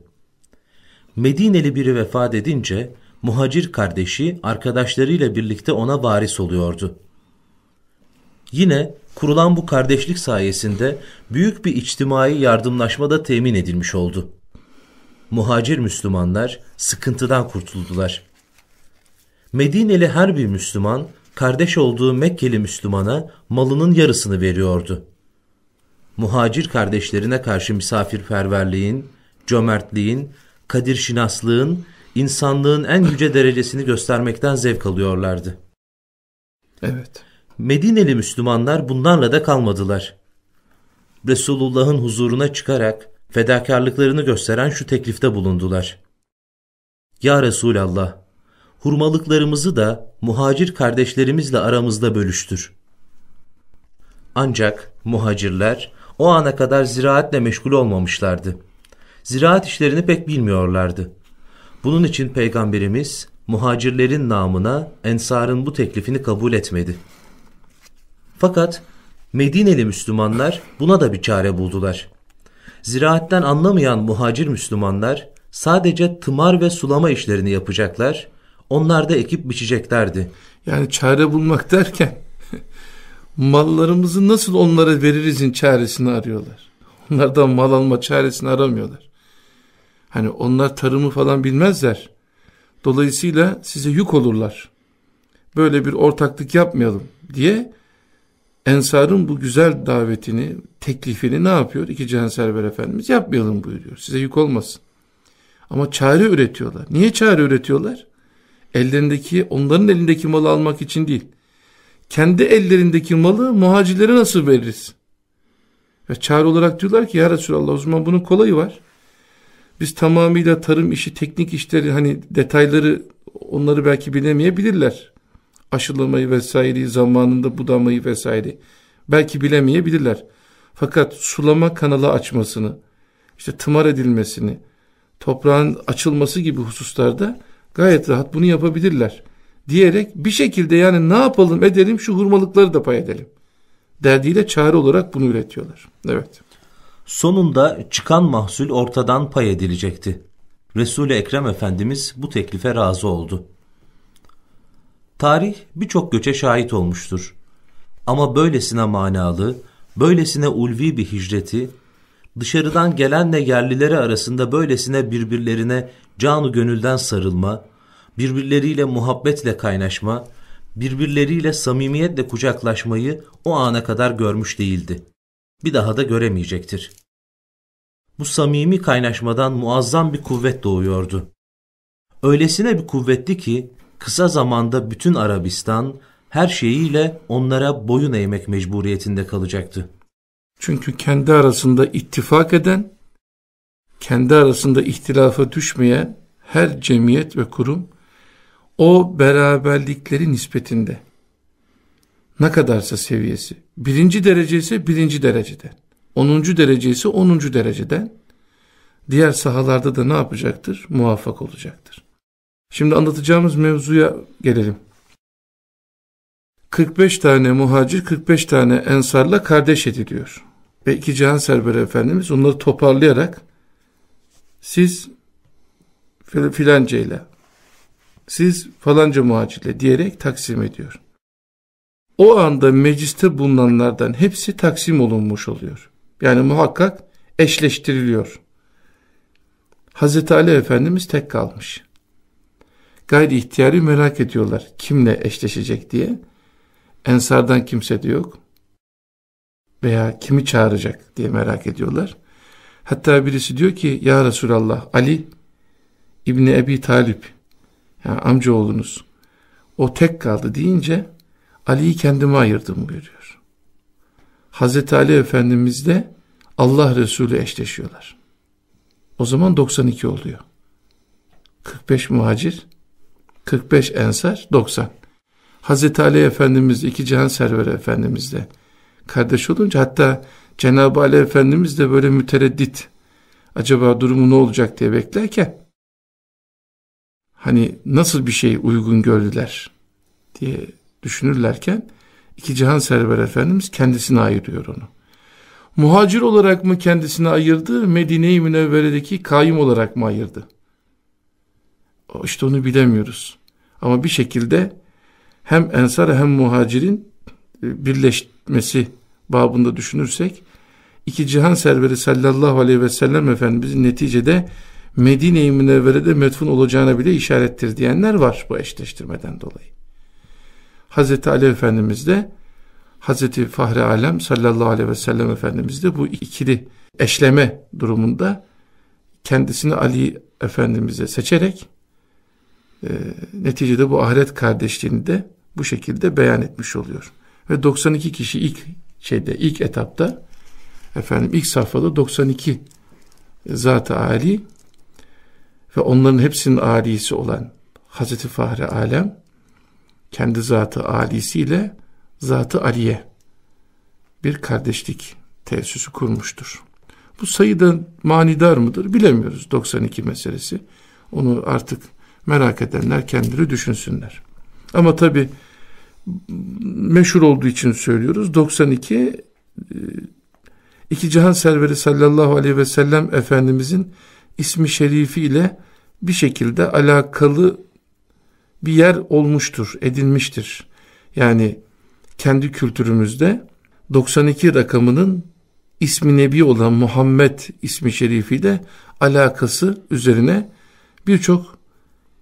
Medineli biri vefat edince muhacir kardeşi arkadaşlarıyla birlikte ona varis oluyordu. Yine kurulan bu kardeşlik sayesinde büyük bir içtimai yardımlaşma da temin edilmiş oldu. Muhacir Müslümanlar sıkıntıdan kurtuldular. Medineli her bir Müslüman kardeş olduğu Mekkeli Müslümana malının yarısını veriyordu. Muhacir kardeşlerine karşı misafirperverliğin, cömertliğin, kadir şinaslığın, insanlığın en yüce derecesini göstermekten zevk alıyorlardı. Evet. Medineli Müslümanlar bunlarla da kalmadılar. Resulullah'ın huzuruna çıkarak fedakarlıklarını gösteren şu teklifte bulundular. Ya Resulallah, hurmalıklarımızı da muhacir kardeşlerimizle aramızda bölüştür. Ancak muhacirler o ana kadar ziraatle meşgul olmamışlardı. Ziraat işlerini pek bilmiyorlardı. Bunun için Peygamberimiz muhacirlerin namına Ensar'ın bu teklifini kabul etmedi. Fakat Medineli Müslümanlar buna da bir çare buldular. Ziraatten anlamayan muhacir Müslümanlar sadece tımar ve sulama işlerini yapacaklar, onlar da ekip biçeceklerdi. Yani çare bulmak derken mallarımızı nasıl onlara veririzin çaresini arıyorlar. Onlardan mal alma çaresini aramıyorlar. Hani onlar tarımı falan bilmezler. Dolayısıyla size yük olurlar. Böyle bir ortaklık yapmayalım diye Ensar'ın bu güzel davetini, teklifini ne yapıyor? İki Canserver Efendimiz yapmayalım buyuruyor. Size yük olmasın. Ama çare üretiyorlar. Niye çare üretiyorlar? Ellerindeki, onların elindeki malı almak için değil. Kendi ellerindeki malı muhacirlere nasıl veririz? Ve çare olarak diyorlar ki ya Resulallah o zaman bunun kolayı var. Biz tamamıyla tarım işi, teknik işleri hani detayları onları belki bilemeyebilirler. Aşılamayı vesaireyi zamanında budamayı vesaire belki bilemeyebilirler. Fakat sulama kanalı açmasını, işte tımar edilmesini, toprağın açılması gibi hususlarda gayet rahat bunu yapabilirler. Diyerek bir şekilde yani ne yapalım edelim şu hurmalıkları da pay edelim. Derdiyle çare olarak bunu üretiyorlar. Evet. Sonunda çıkan mahsul ortadan pay edilecekti. Resul-i Ekrem Efendimiz bu teklife razı oldu. Tarih birçok göçe şahit olmuştur. Ama böylesine manalı, böylesine ulvi bir hicreti, dışarıdan gelenle yerlileri arasında böylesine birbirlerine canu gönülden sarılma, birbirleriyle muhabbetle kaynaşma, birbirleriyle samimiyetle kucaklaşmayı o ana kadar görmüş değildi bir daha da göremeyecektir. Bu samimi kaynaşmadan muazzam bir kuvvet doğuyordu. Öylesine bir kuvvetti ki kısa zamanda bütün Arabistan her şeyiyle onlara boyun eğmek mecburiyetinde kalacaktı. Çünkü kendi arasında ittifak eden, kendi arasında ihtilafa düşmeyen her cemiyet ve kurum o beraberlikleri nispetinde ne kadarsa seviyesi birinci derece ise birinci dereceden onuncu derece ise onuncu dereceden diğer sahalarda da ne yapacaktır? Muvaffak olacaktır. Şimdi anlatacağımız mevzuya gelelim. 45 tane muhacir 45 tane ensarla kardeş ediliyor. Ve iki Cihan Serber Efendimiz onları toparlayarak siz filanca ile siz falanca muhacirle diyerek taksim ediyor. O anda mecliste bulunanlardan hepsi taksim olunmuş oluyor. Yani muhakkak eşleştiriliyor. Hazreti Ali Efendimiz tek kalmış. Gayri ihtiyari merak ediyorlar kimle eşleşecek diye. Ensardan kimse de yok. Veya kimi çağıracak diye merak ediyorlar. Hatta birisi diyor ki ya Resulallah Ali İbni Ebi Talip yani amcaoğlunuz o tek kaldı deyince Ali'yi kendime ayırdım buyuruyor. Hazreti Ali Efendimiz de Allah Resulü eşleşiyorlar. O zaman 92 oluyor. 45 muhacir, 45 ensar, 90. Hazreti Ali Efendimiz iki cihan serveri Efendimiz de kardeş olunca hatta Cenab-ı Ali Efendimiz de böyle mütereddit acaba durumu ne olacak diye beklerken hani nasıl bir şey uygun gördüler diye düşünürlerken iki cihan server Efendimiz kendisine ayırıyor onu. Muhacir olarak mı kendisine ayırdı, Medine-i Münevvere'deki kaim olarak mı ayırdı? İşte onu bilemiyoruz. Ama bir şekilde hem ensar hem muhacirin e, birleşmesi babında düşünürsek iki cihan serveri sallallahu aleyhi ve sellem Efendimizin neticede Medine-i Münevvere'de metfun olacağına bile işarettir diyenler var bu eşleştirmeden dolayı. Hazreti Ali Efendimiz de Hazreti Fahri Alem sallallahu aleyhi ve sellem Efendimiz de bu ikili eşleme durumunda kendisini Ali Efendimiz'e seçerek e, neticede bu ahiret kardeşliğini de bu şekilde beyan etmiş oluyor. Ve 92 kişi ilk şeyde ilk etapta efendim ilk safhada 92 zat-ı Ali ve onların hepsinin alisi olan Hazreti Fahri Alem kendi zatı alisiyle zatı Aliye bir kardeşlik tesisi kurmuştur. Bu sayıda manidar mıdır bilemiyoruz 92 meselesi. Onu artık merak edenler kendileri düşünsünler. Ama tabi meşhur olduğu için söylüyoruz. 92 e, iki cihan serveri sallallahu aleyhi ve sellem Efendimizin ismi şerifi ile bir şekilde alakalı bir yer olmuştur, edinmiştir. Yani kendi kültürümüzde 92 rakamının ismi nebi olan Muhammed ismi şerifiyle alakası üzerine birçok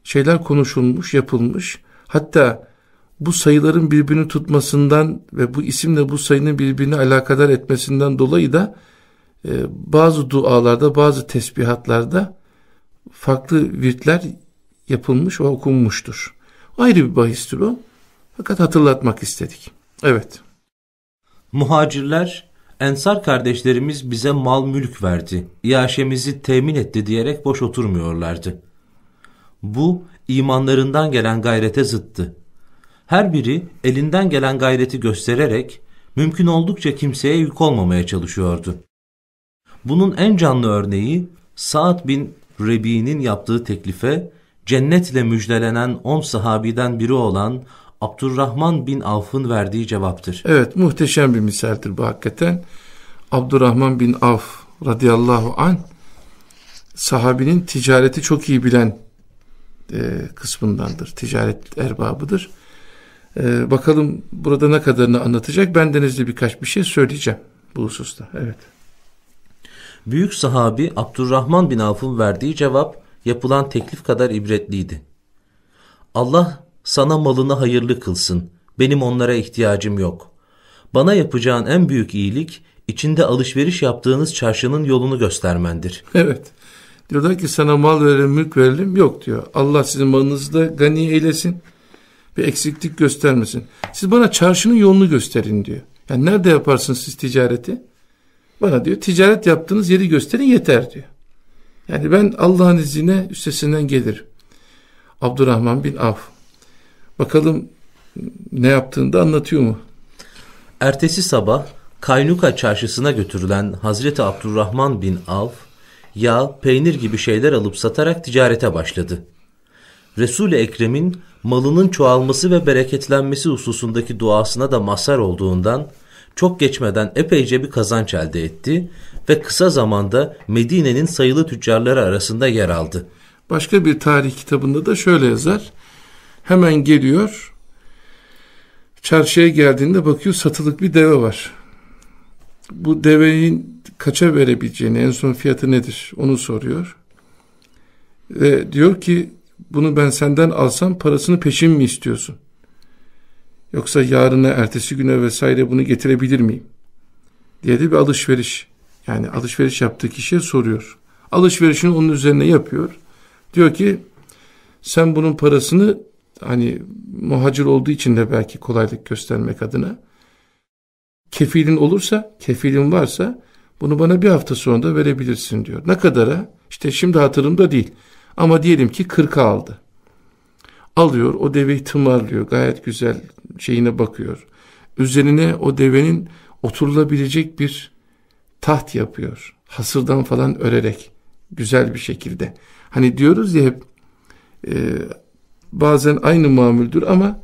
şeyler konuşulmuş, yapılmış. Hatta bu sayıların birbirini tutmasından ve bu isimle bu sayının birbirini alakadar etmesinden dolayı da e, bazı dualarda, bazı tesbihatlarda farklı virtler yapılmış ve okunmuştur. Ayrı bir bahistir o. Fakat hatırlatmak istedik. Evet. Muhacirler, Ensar kardeşlerimiz bize mal mülk verdi, iaşemizi temin etti diyerek boş oturmuyorlardı. Bu, imanlarından gelen gayrete zıttı. Her biri elinden gelen gayreti göstererek, mümkün oldukça kimseye yük olmamaya çalışıyordu. Bunun en canlı örneği, Sa'd bin Rebi'nin yaptığı teklife, cennetle müjdelenen on sahabiden biri olan Abdurrahman bin Avf'ın verdiği cevaptır. Evet muhteşem bir misaldir bu hakikaten. Abdurrahman bin Avf radıyallahu an sahabinin ticareti çok iyi bilen e, kısmındandır. Ticaret erbabıdır. E, bakalım burada ne kadarını anlatacak. Ben denizli birkaç bir şey söyleyeceğim bu hususta. Evet. Büyük sahabi Abdurrahman bin Avf'ın verdiği cevap yapılan teklif kadar ibretliydi. Allah sana malını hayırlı kılsın. Benim onlara ihtiyacım yok. Bana yapacağın en büyük iyilik içinde alışveriş yaptığınız çarşının yolunu göstermendir. Evet. Diyorlar ki sana mal verelim, mülk verelim. Yok diyor. Allah sizin malınızı da gani eylesin. bir eksiklik göstermesin. Siz bana çarşının yolunu gösterin diyor. Yani nerede yaparsınız siz ticareti? Bana diyor ticaret yaptığınız yeri gösterin yeter diyor. Yani ben Allah'ın izniyle üstesinden gelir. Abdurrahman bin Avf. Bakalım ne yaptığını da anlatıyor mu? Ertesi sabah Kaynuka çarşısına götürülen Hazreti Abdurrahman bin Avf, yağ, peynir gibi şeyler alıp satarak ticarete başladı. Resul-i Ekrem'in malının çoğalması ve bereketlenmesi hususundaki duasına da mazhar olduğundan çok geçmeden epeyce bir kazanç elde etti ve kısa zamanda Medine'nin sayılı tüccarları arasında yer aldı. Başka bir tarih kitabında da şöyle yazar. Hemen geliyor, çarşıya geldiğinde bakıyor satılık bir deve var. Bu devenin kaça verebileceğini, en son fiyatı nedir onu soruyor. Ve diyor ki bunu ben senden alsam parasını peşin mi istiyorsun? Yoksa yarına, ertesi güne vesaire bunu getirebilir miyim? Diye de bir alışveriş. Yani alışveriş yaptığı kişiye soruyor. Alışverişini onun üzerine yapıyor. Diyor ki sen bunun parasını hani muhacir olduğu için de belki kolaylık göstermek adına kefilin olursa, kefilin varsa bunu bana bir hafta sonra verebilirsin diyor. Ne kadara? İşte şimdi hatırımda değil. Ama diyelim ki 40'a aldı. Alıyor o deveyi tımarlıyor gayet güzel şeyine bakıyor. Üzerine o devenin oturulabilecek bir taht yapıyor. Hasırdan falan örerek güzel bir şekilde. Hani diyoruz ya hep e, bazen aynı mamuldür ama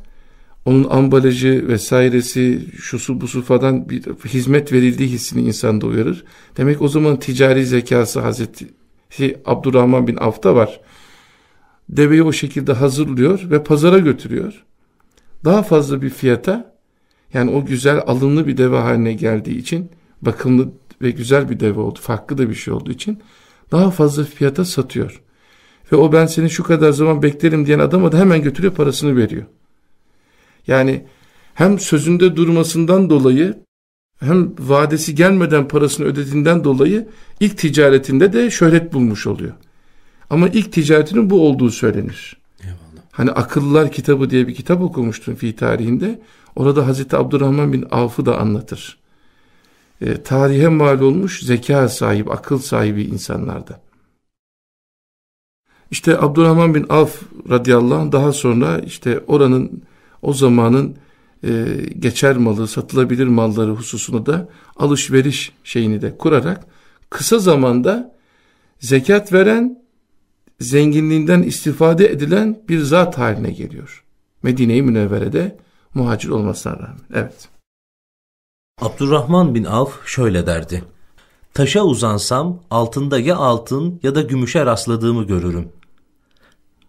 onun ambalajı vesairesi şusu busu falan bir hizmet verildiği hissini insanda uyarır. Demek o zaman ticari zekası Hazreti Abdurrahman bin Avf'ta var. Deveyi o şekilde hazırlıyor ve pazara götürüyor. Daha fazla bir fiyata yani o güzel alımlı bir deve haline geldiği için bakımlı ve güzel bir deve oldu. Farklı da bir şey olduğu için daha fazla fiyata satıyor. Ve o ben seni şu kadar zaman beklerim diyen adama da hemen götürüyor parasını veriyor. Yani hem sözünde durmasından dolayı hem vadesi gelmeden parasını ödediğinden dolayı ilk ticaretinde de şöhret bulmuş oluyor. Ama ilk ticaretinin bu olduğu söylenir. Eyvallah. Hani Akıllılar kitabı diye bir kitap okumuştum fi tarihinde. Orada Hazreti Abdurrahman bin Avf'ı da anlatır. E, tarihe mal olmuş zeka sahibi, akıl sahibi insanlarda. İşte Abdurrahman bin Avf radıyallahu anh daha sonra işte oranın o zamanın e, geçer malı, satılabilir malları hususunu da alışveriş şeyini de kurarak kısa zamanda zekat veren, zenginliğinden istifade edilen bir zat haline geliyor. Medine-i Münevvere'de muhacir olmasına rağmen. Evet. Abdurrahman bin Avf şöyle derdi. Taşa uzansam altında ya altın ya da gümüşe rastladığımı görürüm.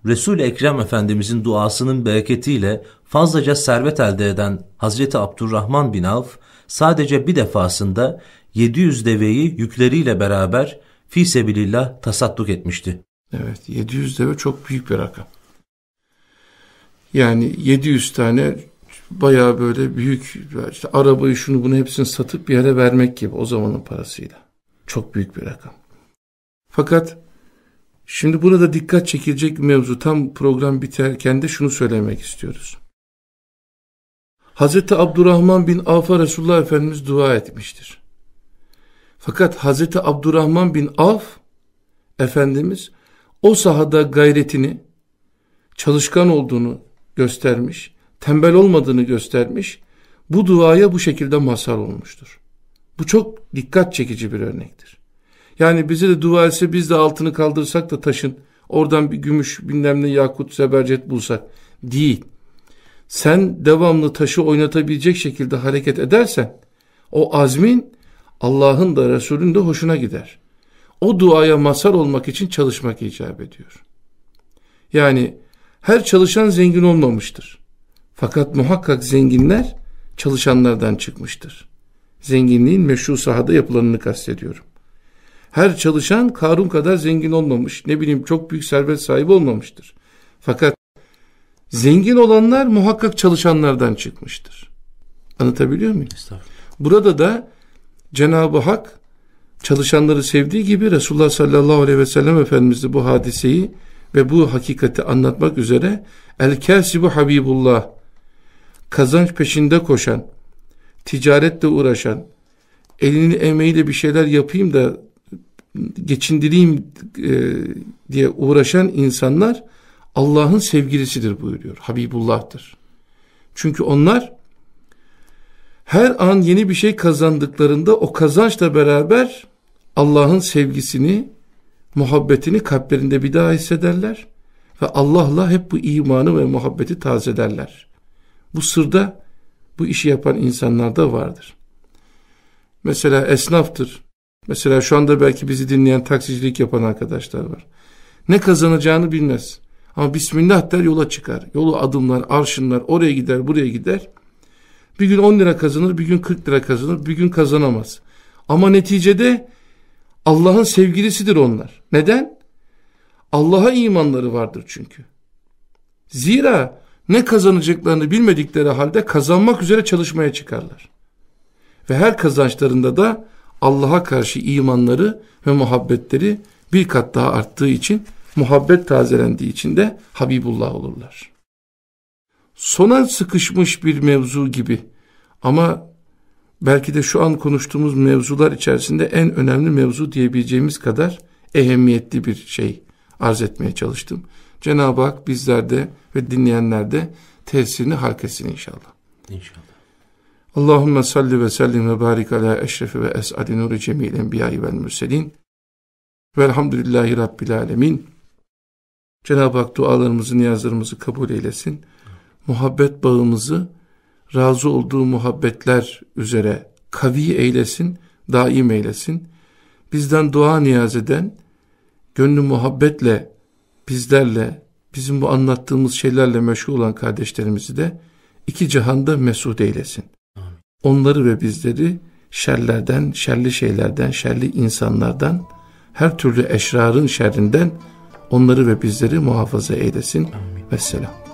Resul Ekrem Efendimizin duasının bereketiyle fazlaca servet elde eden Hazreti Abdurrahman bin Avf sadece bir defasında 700 deveyi yükleriyle beraber fi sebilillah tasadduk etmişti. Evet 700 deve çok büyük bir rakam. Yani 700 tane bayağı böyle büyük işte arabayı şunu bunu hepsini satıp bir yere vermek gibi o zamanın parasıyla. Çok büyük bir rakam. Fakat şimdi burada dikkat çekilecek mevzu tam program biterken de şunu söylemek istiyoruz. Hazreti Abdurrahman bin Avf'a Resulullah Efendimiz dua etmiştir. Fakat Hazreti Abdurrahman bin Avf Efendimiz o sahada gayretini, çalışkan olduğunu göstermiş, tembel olmadığını göstermiş, bu duaya bu şekilde mazhar olmuştur. Bu çok dikkat çekici bir örnektir. Yani bize de dua etse biz de altını kaldırsak da taşın, oradan bir gümüş bilmem ne yakut zebercet bulsak. Değil sen devamlı taşı oynatabilecek şekilde hareket edersen o azmin Allah'ın da Resul'ün de hoşuna gider. O duaya mazhar olmak için çalışmak icap ediyor. Yani her çalışan zengin olmamıştır. Fakat muhakkak zenginler çalışanlardan çıkmıştır. Zenginliğin meşru sahada yapılanını kastediyorum. Her çalışan Karun kadar zengin olmamış, ne bileyim çok büyük servet sahibi olmamıştır. Fakat Zengin olanlar muhakkak çalışanlardan çıkmıştır. Anlatabiliyor muyum? Burada da Cenab-ı Hak çalışanları sevdiği gibi Resulullah sallallahu aleyhi ve sellem Efendimiz de bu hadiseyi ve bu hakikati anlatmak üzere El Kesibu Habibullah kazanç peşinde koşan, ticaretle uğraşan, elini emeğiyle bir şeyler yapayım da geçindireyim e, diye uğraşan insanlar Allah'ın sevgilisidir buyuruyor. Habibullah'tır. Çünkü onlar her an yeni bir şey kazandıklarında o kazançla beraber Allah'ın sevgisini, muhabbetini kalplerinde bir daha hissederler ve Allah'la hep bu imanı ve muhabbeti tazederler. Bu sırda bu işi yapan insanlarda vardır. Mesela esnaftır. Mesela şu anda belki bizi dinleyen taksicilik yapan arkadaşlar var. Ne kazanacağını bilmez. Ama Bismillah der yola çıkar. Yolu adımlar, arşınlar, oraya gider, buraya gider. Bir gün 10 lira kazanır, bir gün 40 lira kazanır, bir gün kazanamaz. Ama neticede Allah'ın sevgilisidir onlar. Neden? Allah'a imanları vardır çünkü. Zira ne kazanacaklarını bilmedikleri halde kazanmak üzere çalışmaya çıkarlar. Ve her kazançlarında da Allah'a karşı imanları ve muhabbetleri bir kat daha arttığı için muhabbet tazelendiği için de Habibullah olurlar. Sona sıkışmış bir mevzu gibi ama belki de şu an konuştuğumuz mevzular içerisinde en önemli mevzu diyebileceğimiz kadar ehemmiyetli bir şey arz etmeye çalıştım. Cenab-ı Hak bizlerde ve dinleyenlerde tesirini halk etsin inşallah. İnşallah. Allahümme salli ve sellim ve barik ala eşrefi ve es'adi nuri cemil enbiyayı vel mürselin. Velhamdülillahi Rabbil alemin. Cenab-ı Hak dualarımızı, niyazlarımızı kabul eylesin. Muhabbet bağımızı razı olduğu muhabbetler üzere kavi eylesin, daim eylesin. Bizden dua niyaz eden, gönlü muhabbetle, bizlerle, bizim bu anlattığımız şeylerle meşgul olan kardeşlerimizi de iki cihanda mesut eylesin. Onları ve bizleri şerlerden, şerli şeylerden, şerli insanlardan, her türlü eşrarın şerrinden onları ve bizleri muhafaza eylesin. Amin. Vesselam.